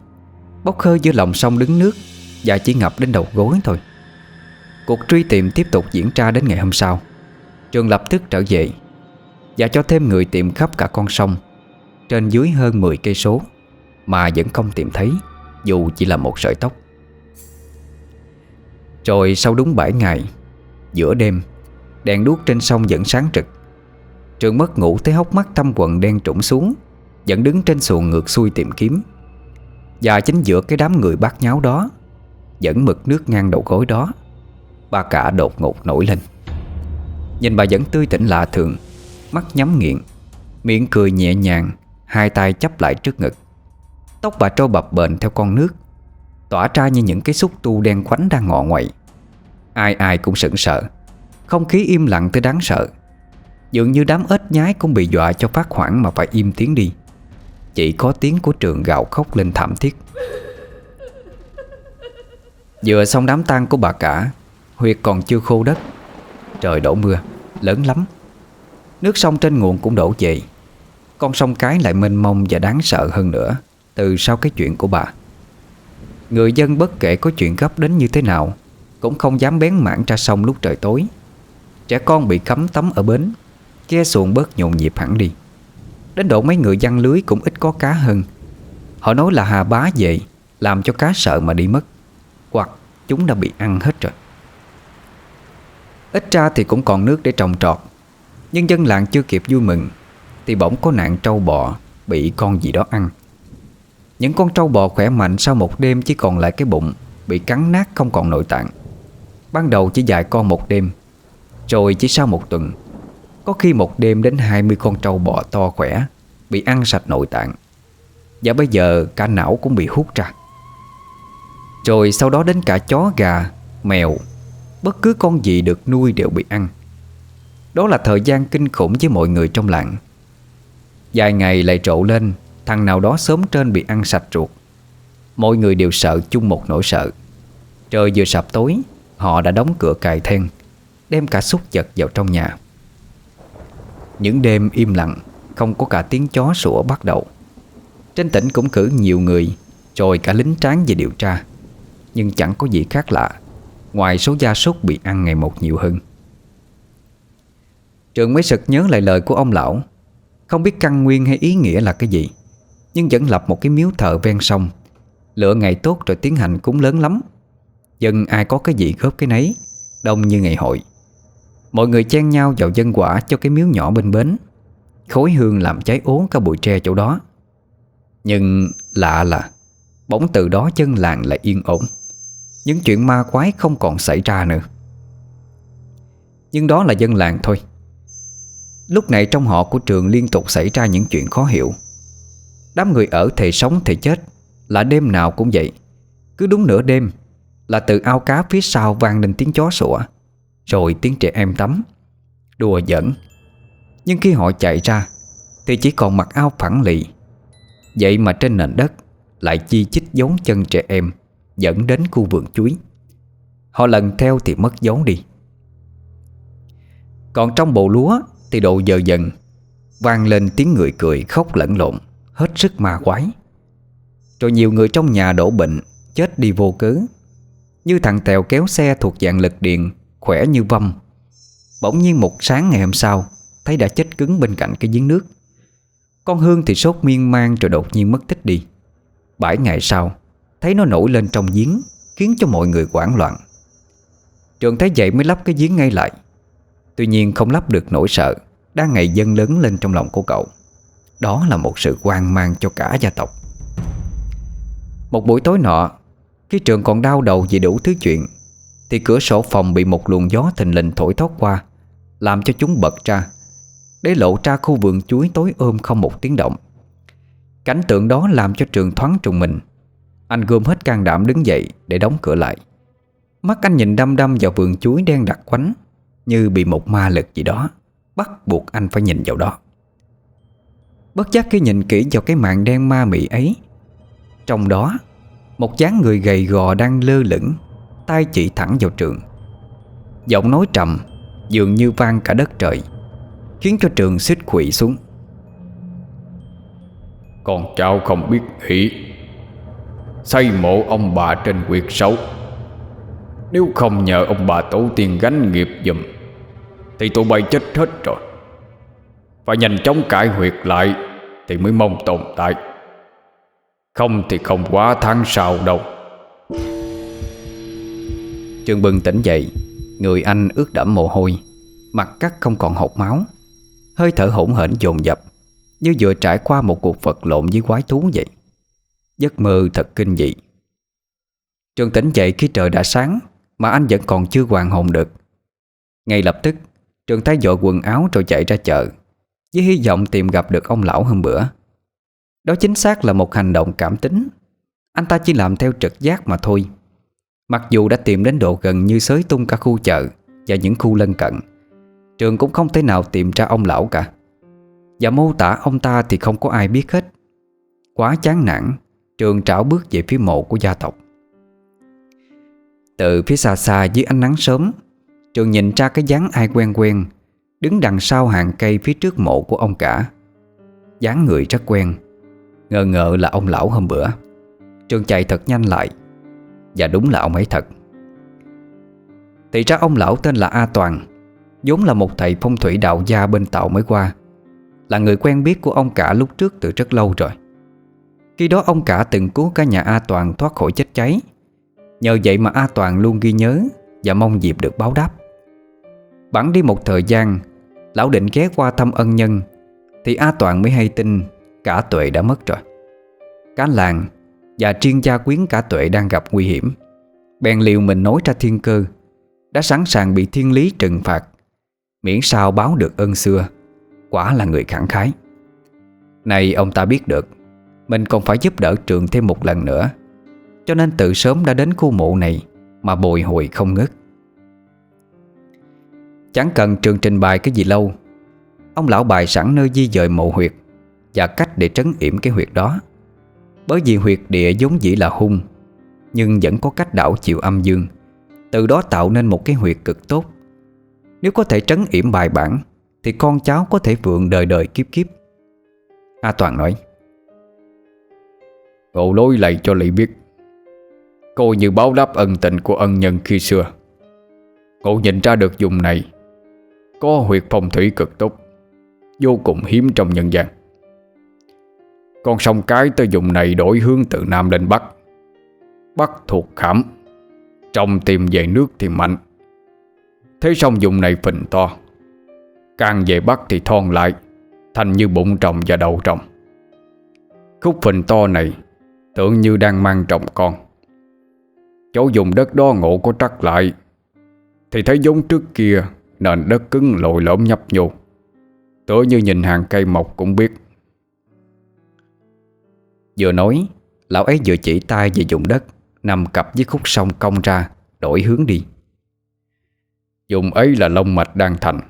Bốc hơi giữa lòng sông đứng nước Và chỉ ngập đến đầu gối thôi. Cuộc truy tìm tiếp tục diễn ra đến ngày hôm sau. Trường lập tức trở về và cho thêm người tìm khắp cả con sông. Trên dưới hơn 10 cây số Mà vẫn không tìm thấy, Dù chỉ là một sợi tóc. Rồi sau đúng 7 ngày. Giữa đêm, Đèn đuốc trên sông vẫn sáng trực. Trường mất ngủ thấy hốc mắt thâm quần đen trũng xuống, Vẫn đứng trên xuồng ngược xuôi tìm kiếm. Và chính giữa cái đám người bát nháo đó, vẫn mực nước ngang đầu gối đó Bà cả đột ngột nổi lên. Nhìn bà vẫn tươi tỉnh lạ thường, Mắt nhắm nghiện, Miệng cười nhẹ nhàng, Hai tay chấp lại trước ngực. Tóc bà trâu bập bềnh theo con nước, Tỏa ra như những cái xúc tu đen khoánh đang ngọ ngoậy Ai ai cũng sững sợ Không khí im lặng tới đáng sợ. Dường như đám ếch nhái cũng bị dọa cho phát hoảng mà phải im tiếng đi. Chỉ có tiếng của trường gạo khóc lên thảm thiết. Vừa xong đám tang của bà cả, Huyệt còn chưa khô đất. Trời đổ mưa, Lớn lắm. Nước sông trên nguồn cũng đổ về. Con sông cái lại mênh mông và đáng sợ hơn nữa Từ sau cái chuyện của bà. Người dân bất kể có chuyện gấp đến như thế nào cũng không dám bén mảng ra sông lúc trời tối. Trẻ con bị cấm tắm ở bến Ghe xuồng bớt nhộn nhịp hẳn đi. Đến độ mấy người dân lưới cũng ít có cá hơn. Họ nói là hà bá vậy Làm cho cá sợ mà đi mất, Hoặc chúng đã bị ăn hết rồi. Ít ra thì cũng còn nước để trồng trọt, nhưng dân làng chưa kịp vui mừng, Thì bỗng có nạn trâu bò Bị con gì đó ăn. Những con trâu bò khỏe mạnh sau một đêm Chỉ còn lại cái bụng, Bị cắn nát không còn nội tạng. Ban đầu chỉ dạy con một đêm, Rồi chỉ sau một tuần. Có khi một đêm đến 20 con trâu bò to khỏe, Bị ăn sạch nội tạng. Và bây giờ cả não cũng bị hút ra. Rồi sau đó đến cả chó, gà, Mèo, Bất cứ con gì được nuôi đều bị ăn. Đó là thời gian kinh khủng với mọi người trong làng. Vài ngày lại trộ lên, Thằng nào đó sớm trên bị ăn sạch ruột. Mọi người đều sợ chung một nỗi sợ. Trời vừa sập tối Họ đã đóng cửa cài then, Đem cả xúc vật vào trong nhà. Những đêm im lặng, Không có cả tiếng chó sủa bắt đầu. Trên tỉnh cũng cử nhiều người Rồi cả lính tráng về điều tra. Nhưng chẳng có gì khác lạ, Ngoài số gia súc bị ăn ngày một nhiều hơn. Trường mới sực nhớ lại lời của ông lão, Không biết căn nguyên hay ý nghĩa là cái gì, Nhưng vẫn lập một cái miếu thờ ven sông. Lựa ngày tốt rồi tiến hành cúng lớn lắm. Dân ai có cái gì góp cái nấy, Đông như ngày hội. Mọi người chen nhau vào dân quả cho cái miếu nhỏ bên bến. Khối hương làm cháy ố cả bụi tre chỗ đó. Nhưng lạ là, Bỗng từ đó chân làng lại yên ổn. Những chuyện ma quái không còn xảy ra nữa. Nhưng đó là dân làng thôi. Lúc này trong họ của trường liên tục xảy ra những chuyện khó hiểu. Đám người ở thề sống thề chết Là đêm nào cũng vậy. Cứ đúng nửa đêm là từ ao cá phía sau vang lên tiếng chó sủa, Rồi tiếng trẻ em tắm, Đùa giỡn. Nhưng khi họ chạy ra, Thì chỉ còn mặc áo phẳng lì. Vậy mà trên nền đất Lại chi chích dấu chân trẻ em Dẫn đến khu vườn chuối. Họ lần theo thì mất dấu đi. Còn trong bộ lúa Thì độ giờ dần, vang lên tiếng người cười khóc lẫn lộn, Hết sức ma quái. Rồi nhiều người trong nhà đổ bệnh, Chết đi vô cớ. Như thằng Tèo kéo xe thuộc dạng lực điện, Khỏe như vâm Bỗng nhiên một sáng ngày hôm sau, Thấy đã chết cứng bên cạnh cái giếng nước. Con Hương thì sốt miên man Rồi đột nhiên mất tích đi. Bảy ngày sau, Thấy nó nổi lên trong giếng, Khiến cho mọi người hoảng loạn. Trường thấy vậy mới lắp cái giếng ngay lại. Tuy nhiên không lắp được nỗi sợ, Đang ngày dâng lớn lên trong lòng của cậu. Đó là một sự hoang mang cho cả gia tộc. Một buổi tối nọ khi trường còn đau đầu vì đủ thứ chuyện, Thì cửa sổ phòng bị một luồng gió thình lình thổi thoát qua, Làm cho chúng bật ra, Để lộ ra khu vườn chuối tối ôm không một tiếng động. Cảnh tượng đó làm cho trường thoáng trùng mình. Anh gom hết can đảm đứng dậy Để đóng cửa lại. Mắt anh nhìn đăm đăm vào vườn chuối đen đặc quánh, Như bị một ma lực gì đó Bắt buộc anh phải nhìn vào đó. Bất giác khi nhìn kỹ vào cái mạng đen ma mị ấy, Trong đó một dáng người gầy gò đang lơ lửng tay chỉ thẳng vào trường. Giọng nói trầm, Dường như vang cả đất trời, Khiến cho trường xích quỷ xuống. Con cháu không biết nghĩ Xây mộ ông bà trên quyệt xấu Nếu không nhờ ông bà tổ tiên gánh nghiệp dùm Thì tụi bay chết hết rồi. Và nhanh chóng cải huyệt lại Thì mới mong tồn tại. Không thì không quá tháng sau đâu. Trường bừng tỉnh dậy, Người anh ướt đẫm mồ hôi, Mặt cắt không còn hột máu. Hơi thở hỗn hển dồn dập, Như vừa trải qua một cuộc vật lộn với quái thú vậy. Giấc mơ thật kinh dị. Trường tỉnh dậy khi trời đã sáng, Mà anh vẫn còn chưa hoàn hồn được. Ngay lập tức Trường thái dội quần áo rồi chạy ra chợ, Với hy vọng tìm gặp được ông lão hôm bữa. Đó chính xác là một hành động cảm tính. Anh ta chỉ làm theo trực giác mà thôi. Mặc dù đã tìm đến độ gần như xới tung cả khu chợ Và những khu lân cận, Trường cũng không thể nào tìm ra ông lão cả. Và mô tả ông ta thì không có ai biết hết. Quá chán nản, Trường trảo bước về phía mộ của gia tộc. Từ phía xa xa dưới ánh nắng sớm, Trường nhìn ra cái dáng ai quen quen, Đứng đằng sau hàng cây phía trước mộ của ông cả. Dáng người rất quen. Ngờ ngợ là ông lão hôm bữa. Trường chạy thật nhanh lại. Và đúng là ông ấy thật. Thì ra ông lão tên là A Toàn, vốn là một thầy phong thủy đạo gia bên tàu mới qua, Là người quen biết của ông cả lúc trước từ rất lâu rồi. Khi đó ông cả từng cứu cả nhà A Toàn thoát khỏi chết cháy. Nhờ vậy mà A Toàn luôn ghi nhớ Và mong dịp được báo đáp. Bẵng đi một thời gian, Lão định ghé qua thăm ân nhân, Thì A Toàn mới hay tin Cả tuệ đã mất rồi. Cả làng và chuyên gia quyến cả tuệ đang gặp nguy hiểm. Bèn liều mình nói ra thiên cơ, Đã sẵn sàng bị thiên lý trừng phạt. Miễn sao báo được ơn xưa, Quả là người khẳng khái. Này ông ta biết được, Mình còn phải giúp đỡ trường thêm một lần nữa, Cho nên tự sớm đã đến khu mộ này Mà bồi hồi không ngớt. Chẳng cần trường trình bày cái gì lâu, Ông lão bài sẵn nơi di dời mộ huyệt. Và cách để trấn yểm cái huyệt đó. Bởi vì huyệt địa vốn dĩ là hung, Nhưng vẫn có cách đảo chịu âm dương, Từ đó tạo nên một cái huyệt cực tốt. Nếu có thể trấn yểm bài bản, Thì con cháu có thể vượng đời đời kiếp kiếp. A Toàn nói, Cậu lối lại cho Lị biết, Cô như báo đáp ân tình của ân nhân khi xưa. Cậu nhìn ra được dùng này, Có huyệt phong thủy cực tốt, Vô cùng hiếm trong nhân gian. Con sông cái tới dùng này đổi hướng từ Nam lên Bắc. Bắc thuộc khảm. Trong tìm về nước thì mạnh. Thế sông dùng này phình to. Càng về bắc thì thon lại, Thành như bụng trồng và đầu trồng. Khúc phình to này Tưởng như đang mang trồng con. Chỗ dùng đất đó ngộ có trắc lại, Thì thấy giống trước kia, Nền đất cứng lội lõm nhấp nhô. Tựa như nhìn hàng cây mọc cũng biết. Vừa nói, Lão ấy vừa chỉ tay về dùng đất, Nằm cặp với khúc sông cong ra, Đổi hướng đi. Dùng ấy là lông mạch đang thành.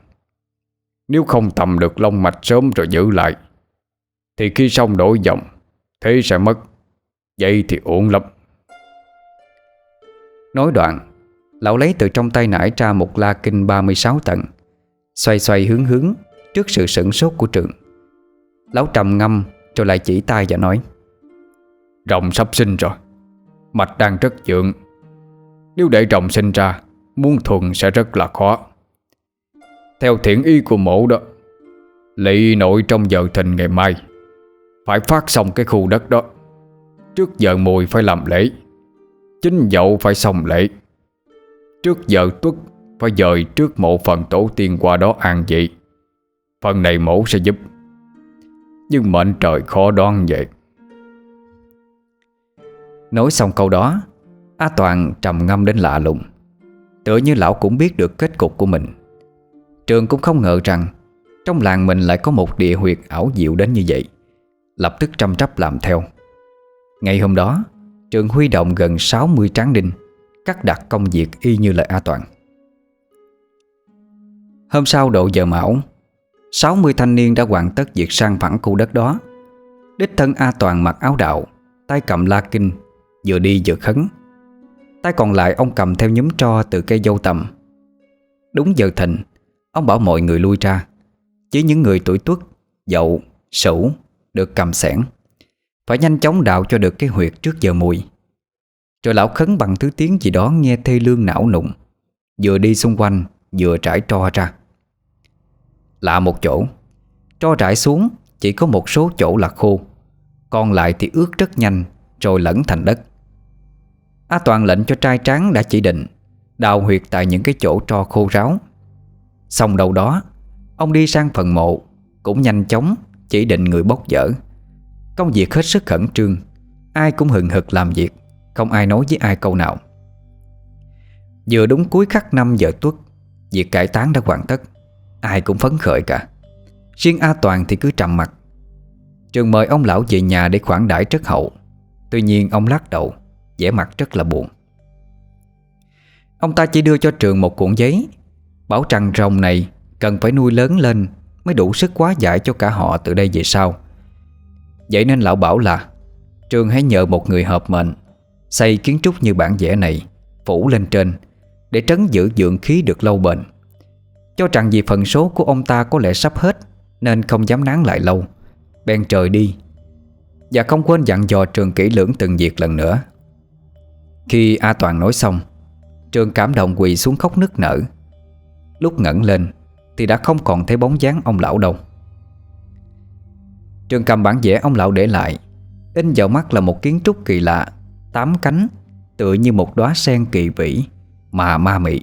Nếu không tầm được lông mạch sớm rồi giữ lại, Thì khi sông đổi dòng, Thế sẽ mất, Vậy thì ổn lắm. Nói đoạn, Lão lấy từ trong tay nải ra một la kinh 36 tầng, Xoay xoay hướng hướng Trước sự sửng sốt của trường. Lão trầm ngâm Rồi lại chỉ tay và nói Rồng sắp sinh rồi. Mạch đang rất dưỡng. Nếu để rồng sinh ra Muốn thuần sẽ rất là khó. Theo thiện y của mẫu đó, Lị nội trong giờ thình ngày mai. Phải phát xong cái khu đất đó. Trước giờ mùi phải làm lễ. Chính dậu phải xong lễ. Trước giờ tuất Phải dời trước mộ phần tổ tiên qua đó an dị Phần này mổ sẽ giúp. Nhưng mệnh trời khó đoán vậy. Nói xong câu đó, A Toàn trầm ngâm đến lạ lùng. Tựa như lão cũng biết được kết cục của mình. Trường cũng không ngờ rằng Trong làng mình lại có một địa huyệt ảo diệu đến như vậy. Lập tức trăm trắp làm theo. Ngày hôm đó, Trường huy động gần 60 tráng đinh, Cắt đặt công việc y như lời A Toàn. Hôm sau độ giờ mão 60 thanh niên đã hoàn tất việc sang phẳng khu đất đó. Đích thân A Toàn mặc áo đạo, Tay cầm la kinh Vừa đi vừa khấn. Tay còn lại ông cầm theo nhúm tro từ cây dâu tầm. Đúng giờ thịnh Ông bảo mọi người lui ra Chỉ những người tuổi tuất, dậu, sửu Được cầm sẻn Phải nhanh chóng đào cho được cái huyệt trước giờ mùi. Rồi lão khấn bằng thứ tiếng gì đó Nghe thê lương não nụng Vừa đi xung quanh Vừa trải tro ra. Lạ một chỗ Tro trải xuống Chỉ có một số chỗ là khô Còn lại thì ướt rất nhanh Rồi lẫn thành đất. A Toàn lệnh cho trai tráng đã chỉ định, Đào huyệt tại những cái chỗ tro khô ráo. Xong đầu đó, Ông đi sang phần mộ, Cũng nhanh chóng chỉ định người bốc dở. Công việc hết sức khẩn trương, Ai cũng hừng hực làm việc, Không ai nói với ai câu nào. Vừa đúng cuối khắc 5 giờ tuất, Việc cải tán đã hoàn tất, Ai cũng phấn khởi cả. Riêng A Toàn thì cứ trầm mặt. Trường mời ông lão về nhà để khoản đãi rất hậu. Tuy nhiên ông lắc đầu vẻ mặt rất là buồn. Ông ta chỉ đưa cho trường một cuộn giấy, Bảo rằng rồng này Cần phải nuôi lớn lên Mới đủ sức quá giải cho cả họ từ đây về sau. Vậy nên lão bảo là, Trường hãy nhờ một người hợp mệnh Xây kiến trúc như bản vẽ này Phủ lên trên Để trấn giữ dưỡng khí được lâu bền. Cho rằng vì phần số của ông ta có lẽ sắp hết Nên không dám nán lại lâu, Bèn trời đi. Và không quên dặn dò trường kỹ lưỡng từng việc lần nữa khi A Toàn nói xong Trường cảm động quỳ xuống khóc nức nở. Lúc ngẩng lên Thì đã không còn thấy bóng dáng ông lão đâu. Trường cầm bản vẽ ông lão để lại, In vào mắt là một kiến trúc kỳ lạ, Tám cánh, Tựa như một đóa sen kỳ vĩ, Mà ma mị.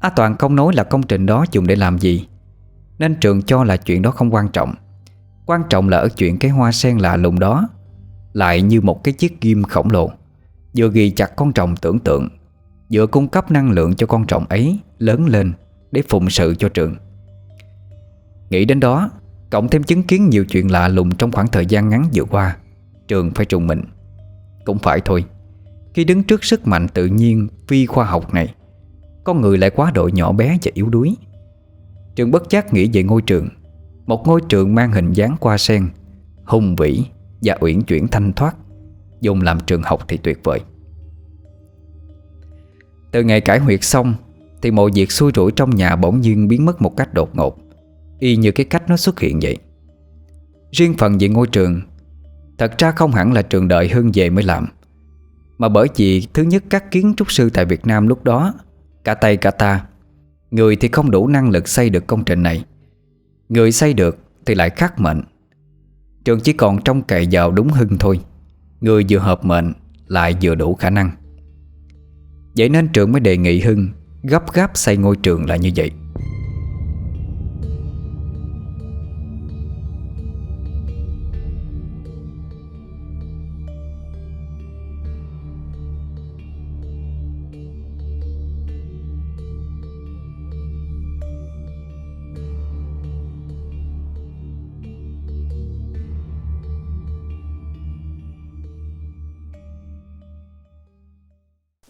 A Toàn không nói là công trình đó dùng để làm gì, Nên trường cho là chuyện đó không quan trọng. Quan trọng là ở chuyện cái hoa sen lạ lùng đó, Lại như một cái chiếc ghim khổng lồ. Vừa ghi chặt con trồng tưởng tượng, Vừa cung cấp năng lượng cho con trồng ấy Lớn lên để phụng sự cho trường. Nghĩ đến đó, Cộng thêm chứng kiến nhiều chuyện lạ lùng Trong khoảng thời gian ngắn vừa qua, Trường phải trùng mình. Cũng phải thôi, Khi đứng trước sức mạnh tự nhiên Phi khoa học này, Con người lại quá độ nhỏ bé và yếu đuối. Trường bất giác nghĩ về ngôi trường, Một ngôi trường mang hình dáng qua sen, Hùng vĩ và uyển chuyển thanh thoát. Dùng làm trường học thì tuyệt vời. Từ ngày cải huyệt xong, Thì mọi việc xui rủi trong nhà bỗng nhiên biến mất một cách đột ngột, Y như cái cách nó xuất hiện vậy. Riêng phần về ngôi trường, Thật ra không hẳn là trường đợi hơn về mới làm, Mà bởi vì thứ nhất các kiến trúc sư tại Việt Nam lúc đó, Cả tay cả ta, Người thì không đủ năng lực xây được công trình này. Người xây được thì lại khắc mệnh. Trường chỉ còn trong cậy vào đúng hưng thôi. Người vừa hợp mệnh Lại vừa đủ khả năng. Vậy nên trường mới đề nghị Hưng Gấp gáp xây ngôi trường là như vậy.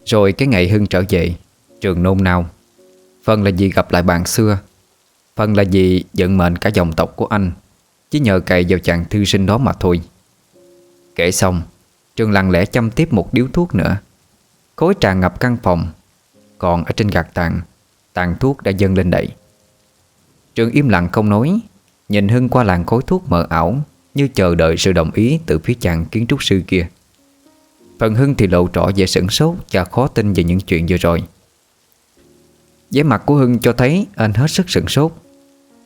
Rồi cái ngày Hưng trở về, Trường nôn nao. Phần là vì gặp lại bạn xưa, Phần là vì vận mệnh cả dòng tộc của anh, Chỉ nhờ cậy vào chàng thư sinh đó mà thôi. Kể xong, Trường lặng lẽ chăm tiếp một điếu thuốc nữa. Khối tràn ngập căn phòng, Còn ở trên gạt tàn Tàn thuốc đã dâng lên đậy. Trường im lặng không nói, Nhìn Hưng qua làn khối thuốc mờ ảo Như chờ đợi sự đồng ý từ phía chàng kiến trúc sư kia. Phần Hưng thì lộ rõ vẻ sửng sốt Và khó tin về những chuyện vừa rồi. Vẻ mặt của Hưng cho thấy Anh hết sức sửng sốt.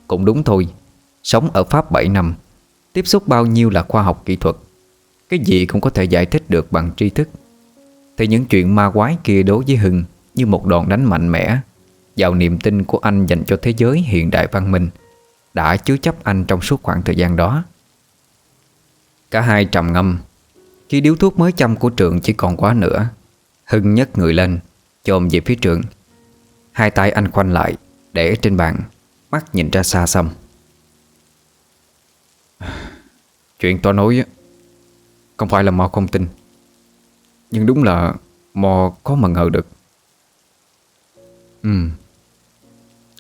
Cũng đúng thôi, Sống ở Pháp 7 năm, Tiếp xúc bao nhiêu là khoa học kỹ thuật, Cái gì cũng có thể giải thích được bằng tri thức. Thì những chuyện ma quái kia đối với Hưng Như một đòn đánh mạnh mẽ Vào niềm tin của anh dành cho thế giới hiện đại văn minh Đã chứa chấp anh trong suốt khoảng thời gian đó. Cả hai trầm ngâm khi điếu thuốc mới chăm của trường chỉ còn quá nữa Hưng nhấc người lên, Chồm về phía trường Hai tay anh khoanh lại, Để trên bàn, Mắt nhìn ra xa xăm. Chuyện to nói Không phải là mò không tin, Nhưng đúng là Mò có mà ngờ được. Ừ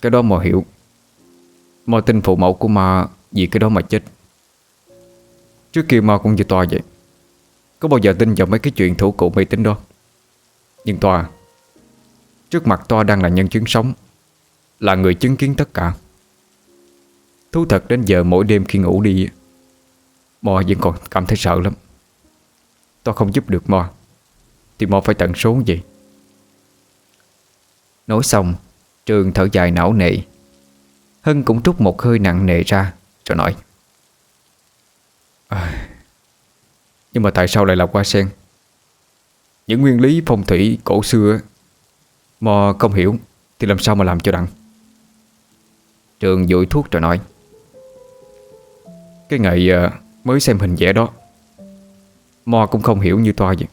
Cái đó mò hiểu. Mò tin phụ mẫu của ma Vì cái đó mà chết. Trước kia mò cũng như to vậy có bao giờ tin vào mấy cái chuyện thủ cụ mê tín đó? Nhưng Toa Trước mặt Toa đang là nhân chứng sống Là người chứng kiến tất cả. Thú thật đến giờ mỗi đêm khi ngủ đi Mò vẫn còn cảm thấy sợ lắm. Toa không giúp được Mò Thì Mò phải tận số gì Nói xong Trường thở dài não nề. Hân cũng trút một hơi nặng nề ra Rồi nói à, nhưng mà tại sao lại là hoa sen? Những nguyên lý phong thủy cổ xưa mà không hiểu, Thì làm sao mà làm cho đặng? Trường dụi thuốc rồi nói. Cái ngày à, mới xem hình vẽ đó Mò cũng không hiểu như toa vậy.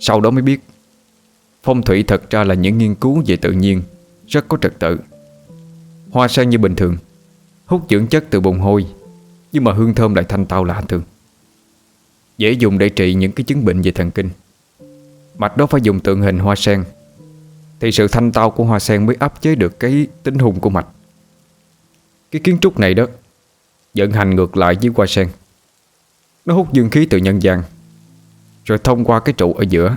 Sau đó mới biết, Phong thủy thật ra là những nghiên cứu về tự nhiên Rất có trật tự. Hoa sen như bình thường, Hút dưỡng chất từ bồn hôi, Nhưng mà hương thơm lại thanh tao lạ thường. Dễ dùng để trị những cái chứng bệnh về thần kinh. Mạch đó phải dùng tượng hình hoa sen. Thì sự thanh tao của hoa sen mới áp chế được cái tính hùng của mạch. Cái kiến trúc này đó Vận hành ngược lại với hoa sen. Nó hút dương khí từ nhân gian, Rồi thông qua cái trụ ở giữa.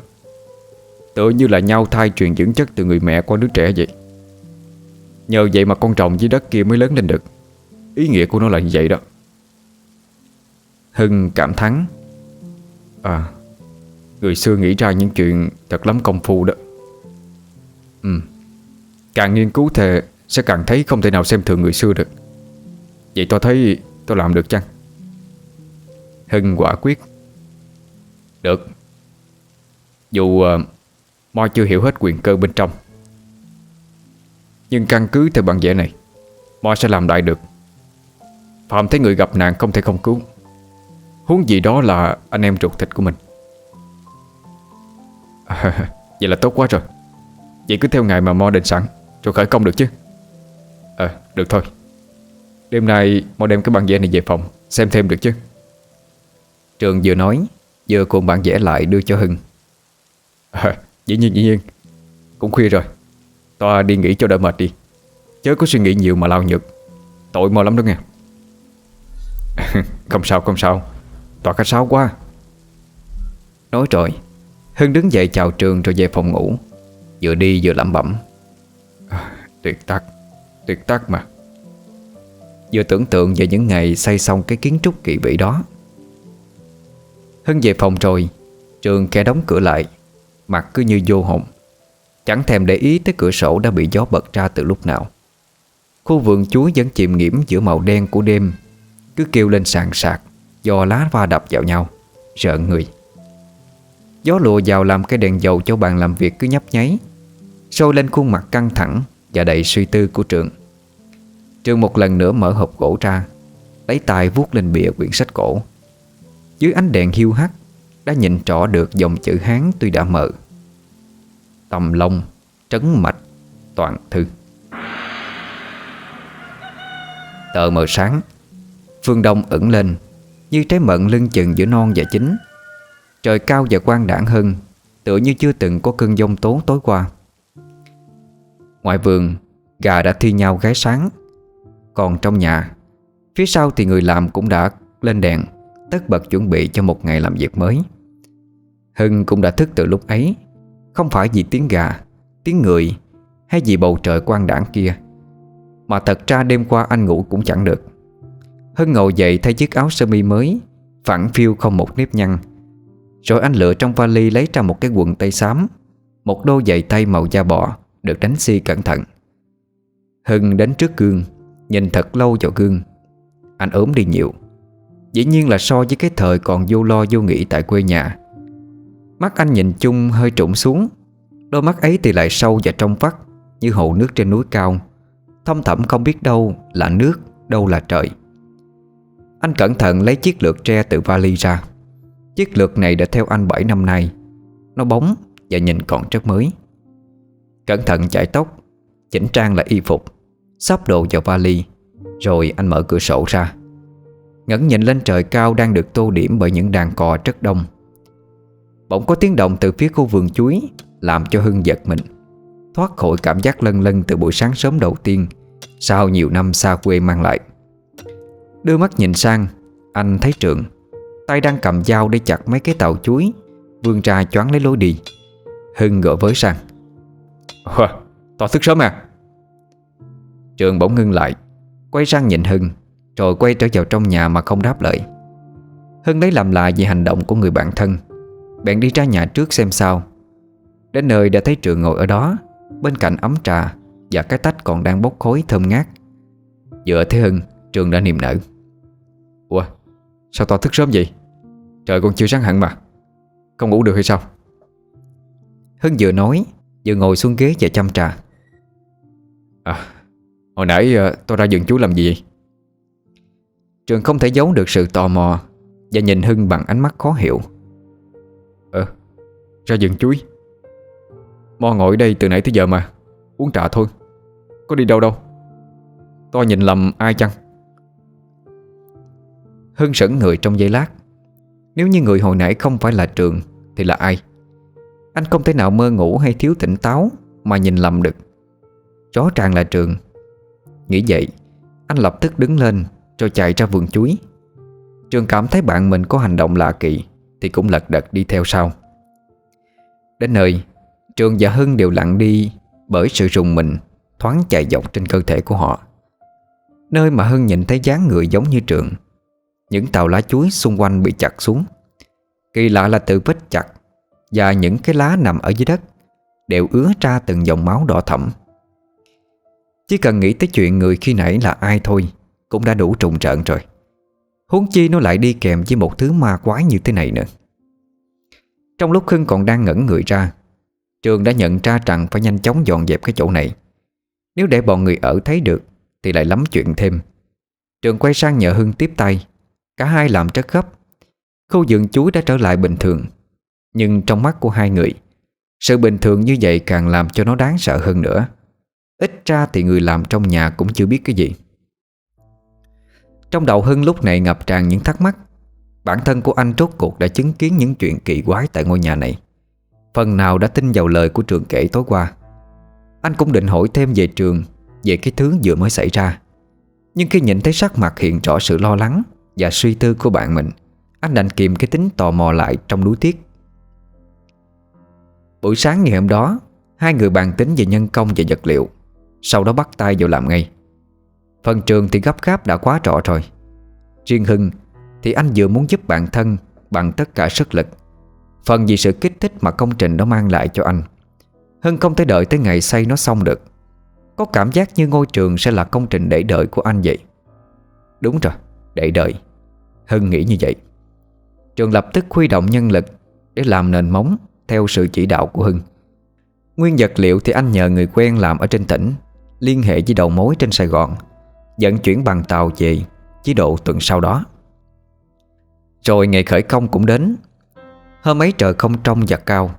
Tựa như là nhau thai truyền dưỡng chất từ người mẹ qua đứa trẻ vậy. Nhờ vậy mà con trồng dưới đất kia mới lớn lên được. Ý nghĩa của nó là như vậy đó. Hưng cảm thắng. À Người xưa nghĩ ra những chuyện thật lắm công phu đó. Ừ Càng nghiên cứu thì sẽ càng thấy không thể nào xem thường người xưa được. Vậy tôi thấy tôi làm được chăng? Hưng quả quyết. Được. Dù uh, Mo chưa hiểu hết quyền cơ bên trong. Nhưng căn cứ theo bản vẽ này Mo sẽ làm đại được. Phạm thấy người gặp nạn không thể không cứu. Huống gì đó là anh em ruột thịt của mình. À, Vậy là tốt quá rồi. Vậy cứ theo ngày mà Mo định sẵn Rồi khởi công được chứ. Ờ được thôi. Đêm nay Mo đem cái bản vẽ này về phòng Xem thêm được chứ. Trường vừa nói Vừa cuộn bản vẽ lại đưa cho Hưng. À, Dĩ nhiên dĩ nhiên. Cũng khuya rồi. Toa đi nghỉ cho đỡ mệt đi. Chớ có suy nghĩ nhiều mà lao nhược. Tội Mo lắm đó nghe. Không sao không sao Toàn khách sáo quá. Nói rồi Hưng đứng dậy chào trường rồi về phòng ngủ. Vừa đi vừa lẩm bẩm. À, Tuyệt tắc Tuyệt tắc mà. Vừa tưởng tượng về những ngày xây xong cái kiến trúc kỳ vị đó. Hưng về phòng rồi Trường kẻ đóng cửa lại. Mặt cứ như vô hồn. Chẳng thèm để ý tới cửa sổ đã bị gió bật ra từ lúc nào. Khu vườn chuối vẫn chìm nghiễm giữa màu đen của đêm Cứ kêu lên sàn sạc. Do lá va đập vào nhau, Rợn người. Gió lùa vào làm cái đèn dầu cho bàn làm việc cứ nhấp nháy, Sôi lên khuôn mặt căng thẳng Và đầy suy tư của Trường Trường một lần nữa mở hộp gỗ ra, Lấy tay vuốt lên bìa quyển sách cổ. Dưới ánh đèn hiu hắt, Đã nhìn rõ được dòng chữ Hán tuy đã mờ Tầm Long, Trấn Mạch, Toàn Thư. Tờ mờ sáng, Phương Đông ẩn lên như trái mận lưng chừng giữa non và chính. Trời cao và quang đảng hơn, Tựa như chưa từng có cơn giông tố tối qua. Ngoài vườn, Gà đã thi nhau gáy sáng. Còn trong nhà, Phía sau thì người làm cũng đã lên đèn, Tất bật chuẩn bị cho một ngày làm việc mới. Hưng cũng đã thức từ lúc ấy, Không phải vì tiếng gà, Tiếng người Hay vì bầu trời quang đảng kia. Mà thật ra đêm qua anh ngủ cũng chẳng được. Hưng ngồi dậy thay chiếc áo sơ mi mới, Phẳng phiêu không một nếp nhăn. Rồi anh lựa trong vali lấy ra một cái quần tây xám, Một đôi giày tay màu da bò Được đánh xi cẩn thận. Hưng đến trước gương, Nhìn thật lâu vào gương. Anh ốm đi nhiều. Dĩ nhiên là so với cái thời còn vô lo vô nghĩ tại quê nhà. Mắt anh nhìn chung hơi trụng xuống, Đôi mắt ấy thì lại sâu và trong vắt Như hồ nước trên núi cao. Thâm thẳm không biết đâu là nước, Đâu là trời. Anh cẩn thận lấy chiếc lược tre từ vali ra. Chiếc lược này đã theo anh 7 năm nay. Nó bóng và nhìn còn rất mới. Cẩn thận chải tóc, Chỉnh trang lại y phục Sắp đồ vào vali, Rồi anh mở cửa sổ ra. Ngẩng nhìn lên trời cao đang được tô điểm bởi những đàn cò rất đông. Bỗng có tiếng động từ phía khu vườn chuối Làm cho Hưng giật mình, Thoát khỏi cảm giác lân lân từ buổi sáng sớm đầu tiên Sau nhiều năm xa quê mang lại. Đưa mắt nhìn sang Anh thấy Trường Tay đang cầm dao để chặt mấy cái tàu chuối. Vươn ra choáng lấy lối đi. Hưng gọi với sang. Wow, tao thức sớm à? Trường bỗng ngưng lại Quay sang nhìn Hưng Rồi quay trở vào trong nhà mà không đáp lời. Hưng lấy làm lạ vì hành động của người bạn thân. Bạn đi ra nhà trước xem sao. Đến nơi đã thấy Trường ngồi ở đó Bên cạnh ấm trà Và cái tách còn đang bốc khói thơm ngát. Dựa thấy Hưng Trường đã niềm nở Ủa sao tao thức sớm vậy? Trời còn chưa sáng hẳn mà. Không ngủ được hay sao? Hưng vừa nói Vừa ngồi xuống ghế và chăm trà. À Hồi nãy uh, tôi ra giường chú làm gì vậy? Trường không thể giấu được sự tò mò Và nhìn Hưng bằng ánh mắt khó hiểu. Ờ Ra rừng chuối Mo ngồi đây từ nãy tới giờ mà Uống trà thôi. Có đi đâu đâu? Tôi nhìn lầm ai chăng Hưng sững người trong giây lát. Nếu như người hồi nãy không phải là Trường, Thì là ai? Anh không thể nào mơ ngủ hay thiếu tỉnh táo Mà nhìn lầm được. Rõ ràng là Trường. Nghĩ vậy, Anh lập tức đứng lên Rồi chạy ra vườn chuối. Trường cảm thấy bạn mình có hành động lạ kỳ Thì cũng lật đật đi theo sau. Đến nơi, Trường và Hưng đều lặng đi Bởi sự rùng mình, Thoáng chạy dọc trên cơ thể của họ. Nơi mà Hưng nhìn thấy dáng người giống như Trường những tàu lá chuối xung quanh bị chặt xuống. Kỳ lạ là từ vết chặt Và những cái lá nằm ở dưới đất Đều ứa ra từng dòng máu đỏ thẫm. Chỉ cần nghĩ tới chuyện người khi nãy là ai thôi Cũng đã đủ trùng trợn rồi. Huống chi nó lại đi kèm với một thứ ma quái như thế này nữa. Trong lúc Hưng còn đang ngẩn người ra, Trường đã nhận ra rằng phải nhanh chóng dọn dẹp cái chỗ này. Nếu để bọn người ở thấy được Thì lại lắm chuyện thêm. Trường quay sang nhờ Hưng tiếp tay. Cả hai làm rất gấp. Khu vườn chuối đã trở lại bình thường, Nhưng trong mắt của hai người, Sự bình thường như vậy càng làm cho nó đáng sợ hơn nữa. Ít ra thì người làm trong nhà cũng chưa biết cái gì. Trong đầu Hưng lúc này ngập tràn những thắc mắc. Bản thân của anh rốt cuộc đã chứng kiến những chuyện kỳ quái tại ngôi nhà này. Phần nào đã tin vào lời của Trường kể tối qua. Anh cũng định hỏi thêm về Trường, Về cái thứ vừa mới xảy ra. Nhưng khi nhìn thấy sắc mặt hiện rõ sự lo lắng và suy tư của bạn mình Anh đành kìm cái tính tò mò lại trong núi tiếc. Buổi sáng ngày hôm đó Hai người bàn tính về nhân công và vật liệu Sau đó bắt tay vào làm ngay. Phần trường thì gấp gáp đã quá rõ rồi. Riêng Hưng Thì anh vừa muốn giúp bạn thân Bằng tất cả sức lực. Phần vì sự kích thích mà công trình đó mang lại cho anh. Hưng không thể đợi tới ngày xây nó xong được. Có cảm giác như ngôi trường sẽ là công trình để đợi của anh vậy. Đúng rồi, để đợi. Hưng nghĩ như vậy. Trường lập tức huy động nhân lực Để làm nền móng Theo sự chỉ đạo của Hưng. Nguyên vật liệu thì anh nhờ người quen làm ở trên tỉnh, Liên hệ với đầu mối trên Sài Gòn, Dẫn chuyển bằng tàu về Chí độ tuần sau đó. Rồi ngày khởi công cũng đến. Hôm ấy trời không trong và cao,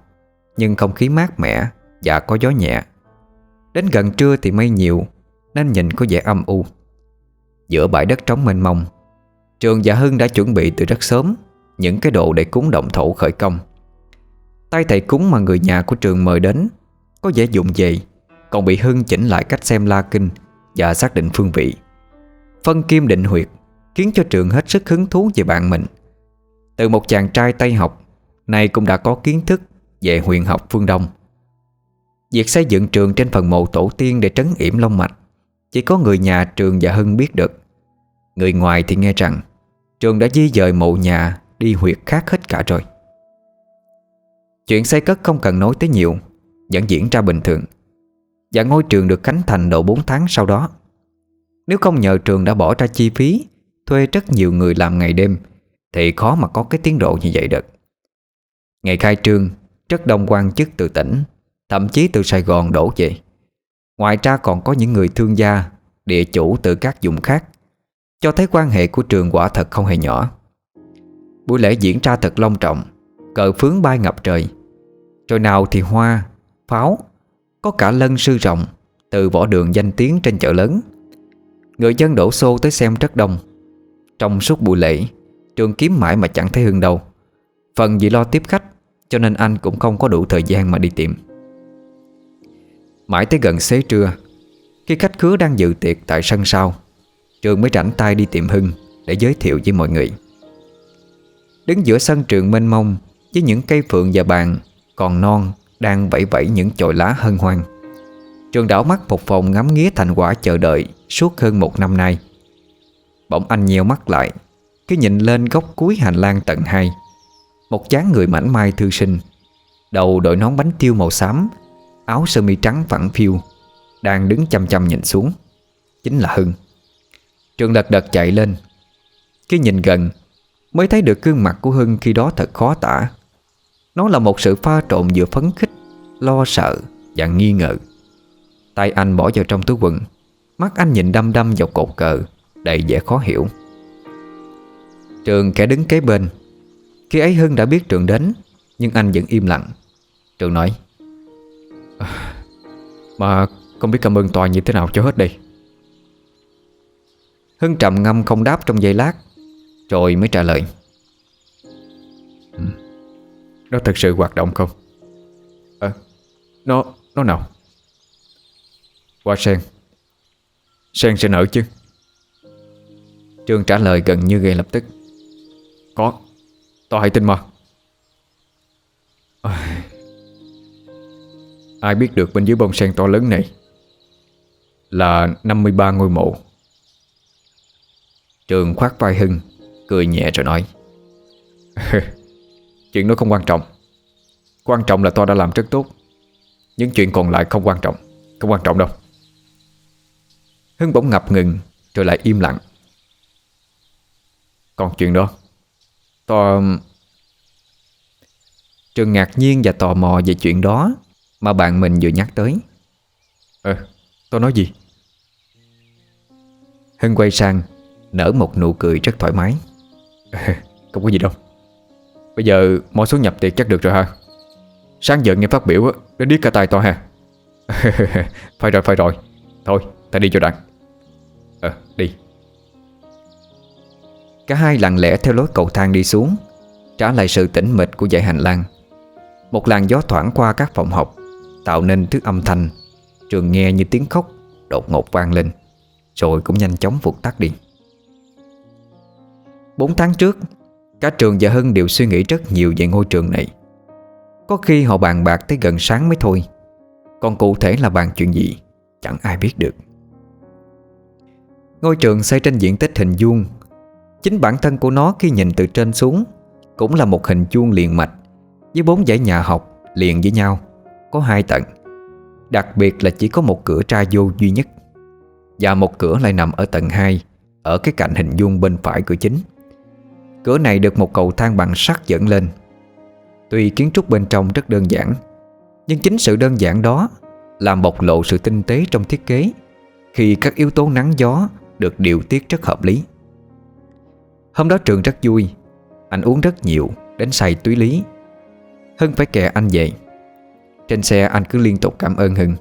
Nhưng không khí mát mẻ Và có gió nhẹ. Đến gần trưa thì mây nhiều, Nên nhìn có vẻ âm u. Giữa bãi đất trống mênh mông Trường và Hưng đã chuẩn bị từ rất sớm Những cái đồ để cúng động thổ khởi công. Tay thầy cúng mà người nhà của trường mời đến, Có vẻ dụng về, Còn bị Hưng chỉnh lại cách xem la kinh Và xác định phương vị. Phân kim định huyệt Khiến cho trường hết sức hứng thú về bạn mình. Từ một chàng trai Tây học Này cũng đã có kiến thức Về huyền học phương Đông. Việc xây dựng trường trên phần mộ tổ tiên Để trấn yểm long mạch Chỉ có người nhà trường và Hưng biết được. Người ngoài thì nghe rằng Trường đã di dời mộ nhà, Đi huyệt khác hết cả rồi. Chuyện xây cất không cần nói tới nhiều, Vẫn diễn ra bình thường. Và ngôi trường được khánh thành độ 4 tháng sau đó. Nếu không nhờ trường đã bỏ ra chi phí, Thuê rất nhiều người làm ngày đêm, Thì khó mà có cái tiến độ như vậy được. Ngày khai trương, Rất đông quan chức từ tỉnh, Thậm chí từ Sài Gòn đổ về. Ngoài ra còn có những người thương gia, Địa chủ từ các vùng khác. Cho thấy quan hệ của trường quả thật không hề nhỏ. Buổi lễ diễn ra thật long trọng Cờ phướng bay ngập trời. Rồi nào thì hoa, pháo Có cả lân sư rồng Từ võ đường danh tiếng trên chợ lớn. Người dân đổ xô tới xem rất đông. Trong suốt buổi lễ Trường kiếm mãi mà chẳng thấy Hưng đâu. Phần vì lo tiếp khách Cho nên anh cũng không có đủ thời gian mà đi tìm. Mãi tới gần xế trưa Khi khách khứa đang dự tiệc tại sân sau Trường mới rảnh tay đi tìm Hưng Để giới thiệu với mọi người. Đứng giữa sân trường mênh mông, Với những cây phượng và bàn Còn non đang vẫy vẫy những chồi lá hân hoan. Trường đảo mắt một phòng ngắm nghía thành quả chờ đợi Suốt hơn một năm nay. Bỗng anh nheo mắt lại, Cứ nhìn lên góc cuối hành lang tầng 2 Một chán người mảnh mai thư sinh, Đầu đội nón bánh tiêu màu xám, Áo sơ mi trắng phẳng phiu, Đang đứng chăm chăm nhìn xuống, Chính là Hưng. Trường lật đật chạy lên. Khi nhìn gần, Mới thấy được gương mặt của Hưng khi đó thật khó tả. Nó là một sự pha trộn giữa phấn khích, Lo sợ và nghi ngờ. Tay anh bỏ vào trong túi quần, Mắt anh nhìn đăm đăm vào cột cờ, Đầy vẻ khó hiểu. Trường kẻ đứng kế bên. Khi ấy Hưng đã biết Trường đến, Nhưng anh vẫn im lặng. Trường nói ờ, Mà không biết cảm ơn Toàn như thế nào cho hết đây. Hưng trầm ngâm không đáp trong giây lát Rồi mới trả lời. Ừ. Nó thật sự hoạt động không? À, Nó Nó nào? Hoa sen. Sen sẽ nở chứ? Trường trả lời gần như ngay lập tức. Có. Tao hãy tin mà. À, Ai biết được bên dưới bông sen to lớn này Là 53 ngôi mộ Trường khoát vai Hưng Cười nhẹ rồi nói Chuyện đó không quan trọng. Quan trọng là tôi đã làm rất tốt Những chuyện còn lại không quan trọng Không quan trọng đâu. Hưng bỗng ngập ngừng Rồi lại im lặng. Còn chuyện đó Tôi um, Trường ngạc nhiên và tò mò về chuyện đó Mà bạn mình vừa nhắc tới. Ờ, tôi nói gì? Hưng quay sang Nở một nụ cười rất thoải mái. Không có gì đâu. Bây giờ mọi số nhập tiệc chắc được rồi ha. Sáng giờ nghe phát biểu Đến điếc cả tay to ha. Phải rồi phải rồi. Thôi, ta đi cho đặng Ờ đi. Cả hai lặng lẽ theo lối cầu thang đi xuống, Trả lại sự tĩnh mịch của dãy hành lang. Một làn gió thoảng qua các phòng học Tạo nên thứ âm thanh. Trường nghe như tiếng khóc Đột ngột vang lên, Rồi cũng nhanh chóng vụt tắt đi. Bốn tháng trước, Cả trường và Hưng đều suy nghĩ rất nhiều về ngôi trường này. Có khi họ bàn bạc tới gần sáng mới thôi. Còn cụ thể là bàn chuyện gì, Chẳng ai biết được. Ngôi trường xây trên diện tích hình vuông. Chính bản thân của nó khi nhìn từ trên xuống, Cũng là một hình vuông liền mạch, Với bốn dãy nhà học liền với nhau, Có hai tầng. Đặc biệt là chỉ có một cửa ra vô duy nhất, Và một cửa lại nằm ở tầng 2 Ở cái cạnh hình vuông bên phải cửa chính. Cửa này được một cầu thang bằng sắt dẫn lên. Tuy kiến trúc bên trong rất đơn giản, Nhưng chính sự đơn giản đó Làm bộc lộ sự tinh tế trong thiết kế Khi các yếu tố nắng gió Được điều tiết rất hợp lý. Hôm đó trường rất vui, Anh uống rất nhiều, Đến say túy lý. Hưng phải kè anh về. Trên xe anh cứ liên tục cảm ơn Hưng.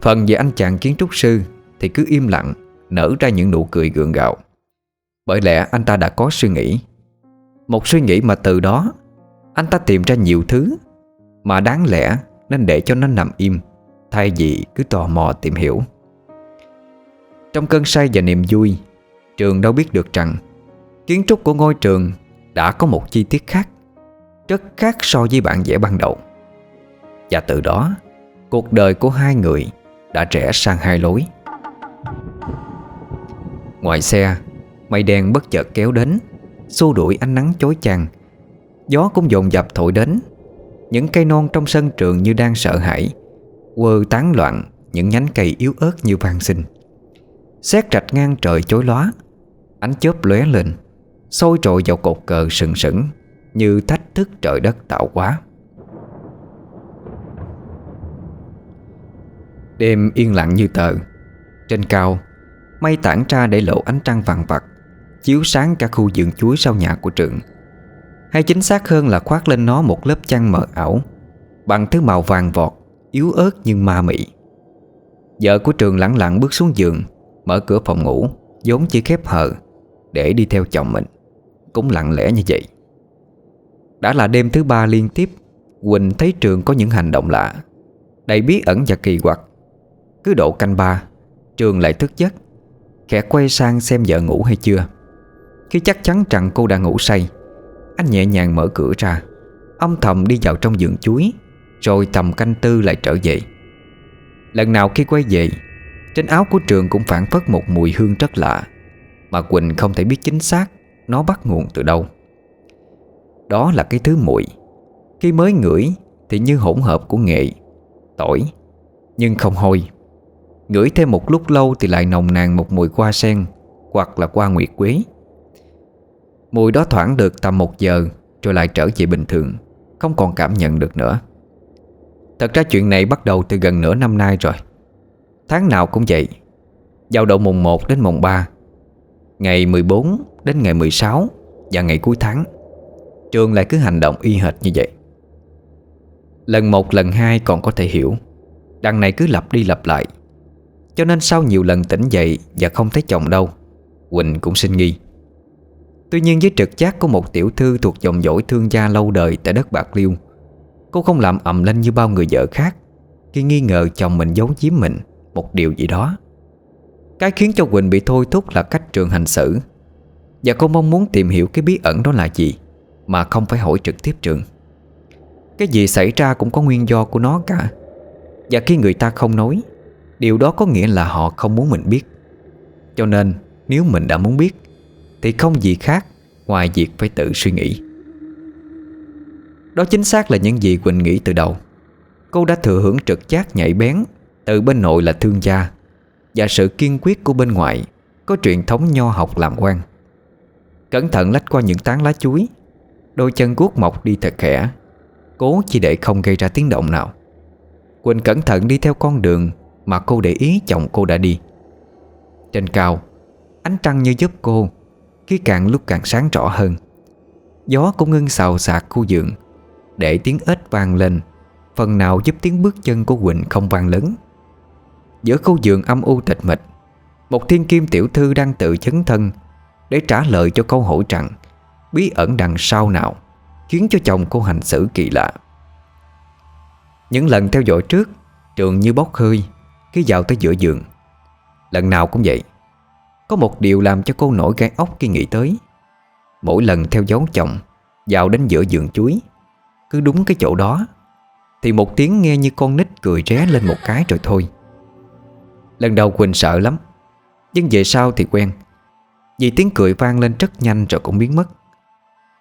Phần về anh chàng kiến trúc sư Thì cứ im lặng, Nở ra những nụ cười gượng gạo. Bởi lẽ anh ta đã có suy nghĩ. Một suy nghĩ mà từ đó, Anh ta tìm ra nhiều thứ Mà đáng lẽ nên để cho nó nằm im, Thay vì cứ tò mò tìm hiểu. Trong cơn say và niềm vui, Trường đâu biết được rằng, Kiến trúc của ngôi trường đã có một chi tiết khác, Rất khác so với bản vẽ ban đầu. Và từ đó, Cuộc đời của hai người đã rẽ sang hai lối. Ngoài xe Mây đen bất chợt kéo đến Xua đuổi ánh nắng chói chang. Gió cũng dồn dập thổi đến. Những cây non trong sân trường như đang sợ hãi, Quơ tán loạn Những nhánh cây yếu ớt như vàng sinh Xét rạch ngang trời chối lóa, Ánh chớp lóe lên, Sôi trội vào cột cờ sừng sững Như thách thức trời đất tạo quá Đêm yên lặng như tờ, Trên cao, Mây tản ra để lộ ánh trăng vàng vặt. Chiếu sáng cả khu vườn chuối sau nhà của trường Hay chính xác hơn là khoác lên nó một lớp chăn mờ ảo, Bằng thứ màu vàng vọt, Yếu ớt nhưng ma mị. Vợ của trường lặng lặng bước xuống giường, Mở cửa phòng ngủ vốn chỉ khép hờ Để đi theo chồng mình. Cũng lặng lẽ như vậy. Đã là đêm thứ ba liên tiếp, Quỳnh thấy trường có những hành động lạ. Đầy bí ẩn và kỳ quặc. Cứ độ canh ba Trường lại thức giấc, Khẽ quay sang xem vợ ngủ hay chưa. Khi chắc chắn rằng cô đã ngủ say, Anh nhẹ nhàng mở cửa ra. Âm thầm đi vào trong vườn chuối, Rồi tầm canh tư lại trở về. Lần nào khi quay về, Trên áo của trường cũng phản phất một mùi hương rất lạ, Mà Quỳnh không thể biết chính xác Nó bắt nguồn từ đâu. Đó là cái thứ mùi Khi mới ngửi Thì như hỗn hợp của nghệ, Tỏi, Nhưng không hôi. Ngửi thêm một lúc lâu thì lại nồng nàn một mùi hoa sen Hoặc là hoa nguyệt quế. Mùi đó thoảng được tầm một giờ Rồi lại trở về bình thường, Không còn cảm nhận được nữa. Thật ra chuyện này bắt đầu từ gần nửa năm nay rồi. Tháng nào cũng vậy, Vào độ mùng 1 đến mùng 3 Ngày 14 đến ngày 16 Và ngày cuối tháng, Trường lại cứ hành động y hệt như vậy. Lần một, lần hai còn có thể hiểu, Đằng này cứ lặp đi lặp lại. Cho nên sau nhiều lần tỉnh dậy Và không thấy chồng đâu, Quỳnh cũng sinh nghi. Tuy nhiên với trực giác của một tiểu thư Thuộc dòng dõi thương gia lâu đời tại đất Bạc Liêu, Cô không làm ầm lên như bao người vợ khác, Khi nghi ngờ chồng mình giấu giếm mình Một điều gì đó. Cái khiến cho Quỳnh bị thôi thúc là cách trường hành xử, Và cô mong muốn tìm hiểu cái bí ẩn đó là gì Mà không phải hỏi trực tiếp trường. Cái gì xảy ra cũng có nguyên do của nó cả, Và khi người ta không nói, Điều đó có nghĩa là họ không muốn mình biết. Cho nên, nếu mình đã muốn biết thì không gì khác Ngoài việc phải tự suy nghĩ. Đó chính xác là những gì Quỳnh nghĩ từ đầu. Cô đã thừa hưởng trực giác nhạy bén Từ bên nội là thương gia Và sự kiên quyết của bên ngoài Có truyền thống nho học làm quan. Cẩn thận lách qua những tán lá chuối, Đôi chân guốc mọc đi thật khẽ, Cố chỉ để không gây ra tiếng động nào. Quỳnh cẩn thận đi theo con đường Mà cô để ý chồng cô đã đi. Trên cao, Ánh trăng như giúp cô khi càng lúc càng sáng rõ hơn. Gió cũng ngưng xào xạc khu vườn, Để tiếng ếch vang lên, Phần nào giúp tiếng bước chân của Quỳnh không vang lớn. Giữa khu vườn âm u tịch mịch, Một thiên kim tiểu thư đang tự chấn thân Để trả lời cho câu hỏi rằng, Bí ẩn đằng sau nào Khiến cho chồng cô hành xử kỳ lạ? Những lần theo dõi trước, Trường như bốc hơi Khi vào tới giữa giường Lần nào cũng vậy có một điều làm cho cô nổi gai ốc khi nghĩ tới. Mỗi lần theo dấu chồng, Vào đến giữa giường chuối, Cứ đúng cái chỗ đó, Thì một tiếng nghe như con nít cười ré lên một cái rồi thôi. Lần đầu Quỳnh sợ lắm, Nhưng về sau thì quen, Vì tiếng cười vang lên rất nhanh rồi cũng biến mất.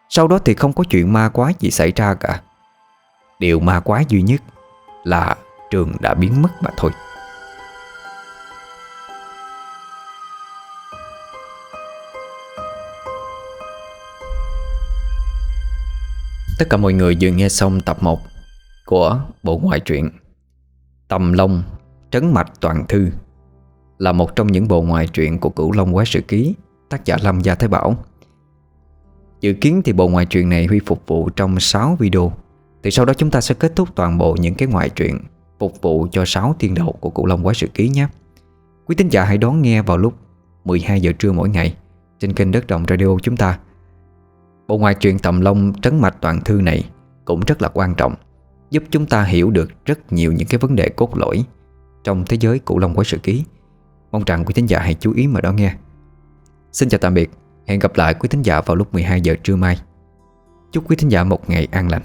Sau đó thì không có chuyện ma quái gì xảy ra cả. Điều ma quái duy nhất Là trường đã biến mất mà thôi. Tất cả mọi người vừa nghe xong tập 1 của bộ ngoại truyện Tầm Long, Trấn Mạch Toàn Thư, Là một trong những bộ ngoại truyện của Cửu Long Quái Sự Ký, Tác giả Lâm Gia Thái Bảo. Dự kiến thì bộ ngoại truyện này Huy phục vụ trong 6 video. Thì sau đó chúng ta sẽ kết thúc toàn bộ những cái ngoại truyện Phục vụ cho 6 tiên đầu của Cửu Long Quái Sự Ký nhé. Quý tín giả hãy đón nghe vào lúc 12 giờ trưa mỗi ngày Trên kênh Đất Động Radio chúng ta. Bộ ngoài chuyện Tầm Long Trấn Mạch Toàn Thư này Cũng rất là quan trọng, Giúp chúng ta hiểu được rất nhiều những cái vấn đề cốt lõi Trong thế giới Cửu Long Quái Sự Ký. Mong rằng quý thính giả hãy chú ý mà đó nghe. Xin chào tạm biệt, Hẹn gặp lại quý thính giả vào lúc 12 giờ trưa mai. Chúc quý thính giả một ngày an lành.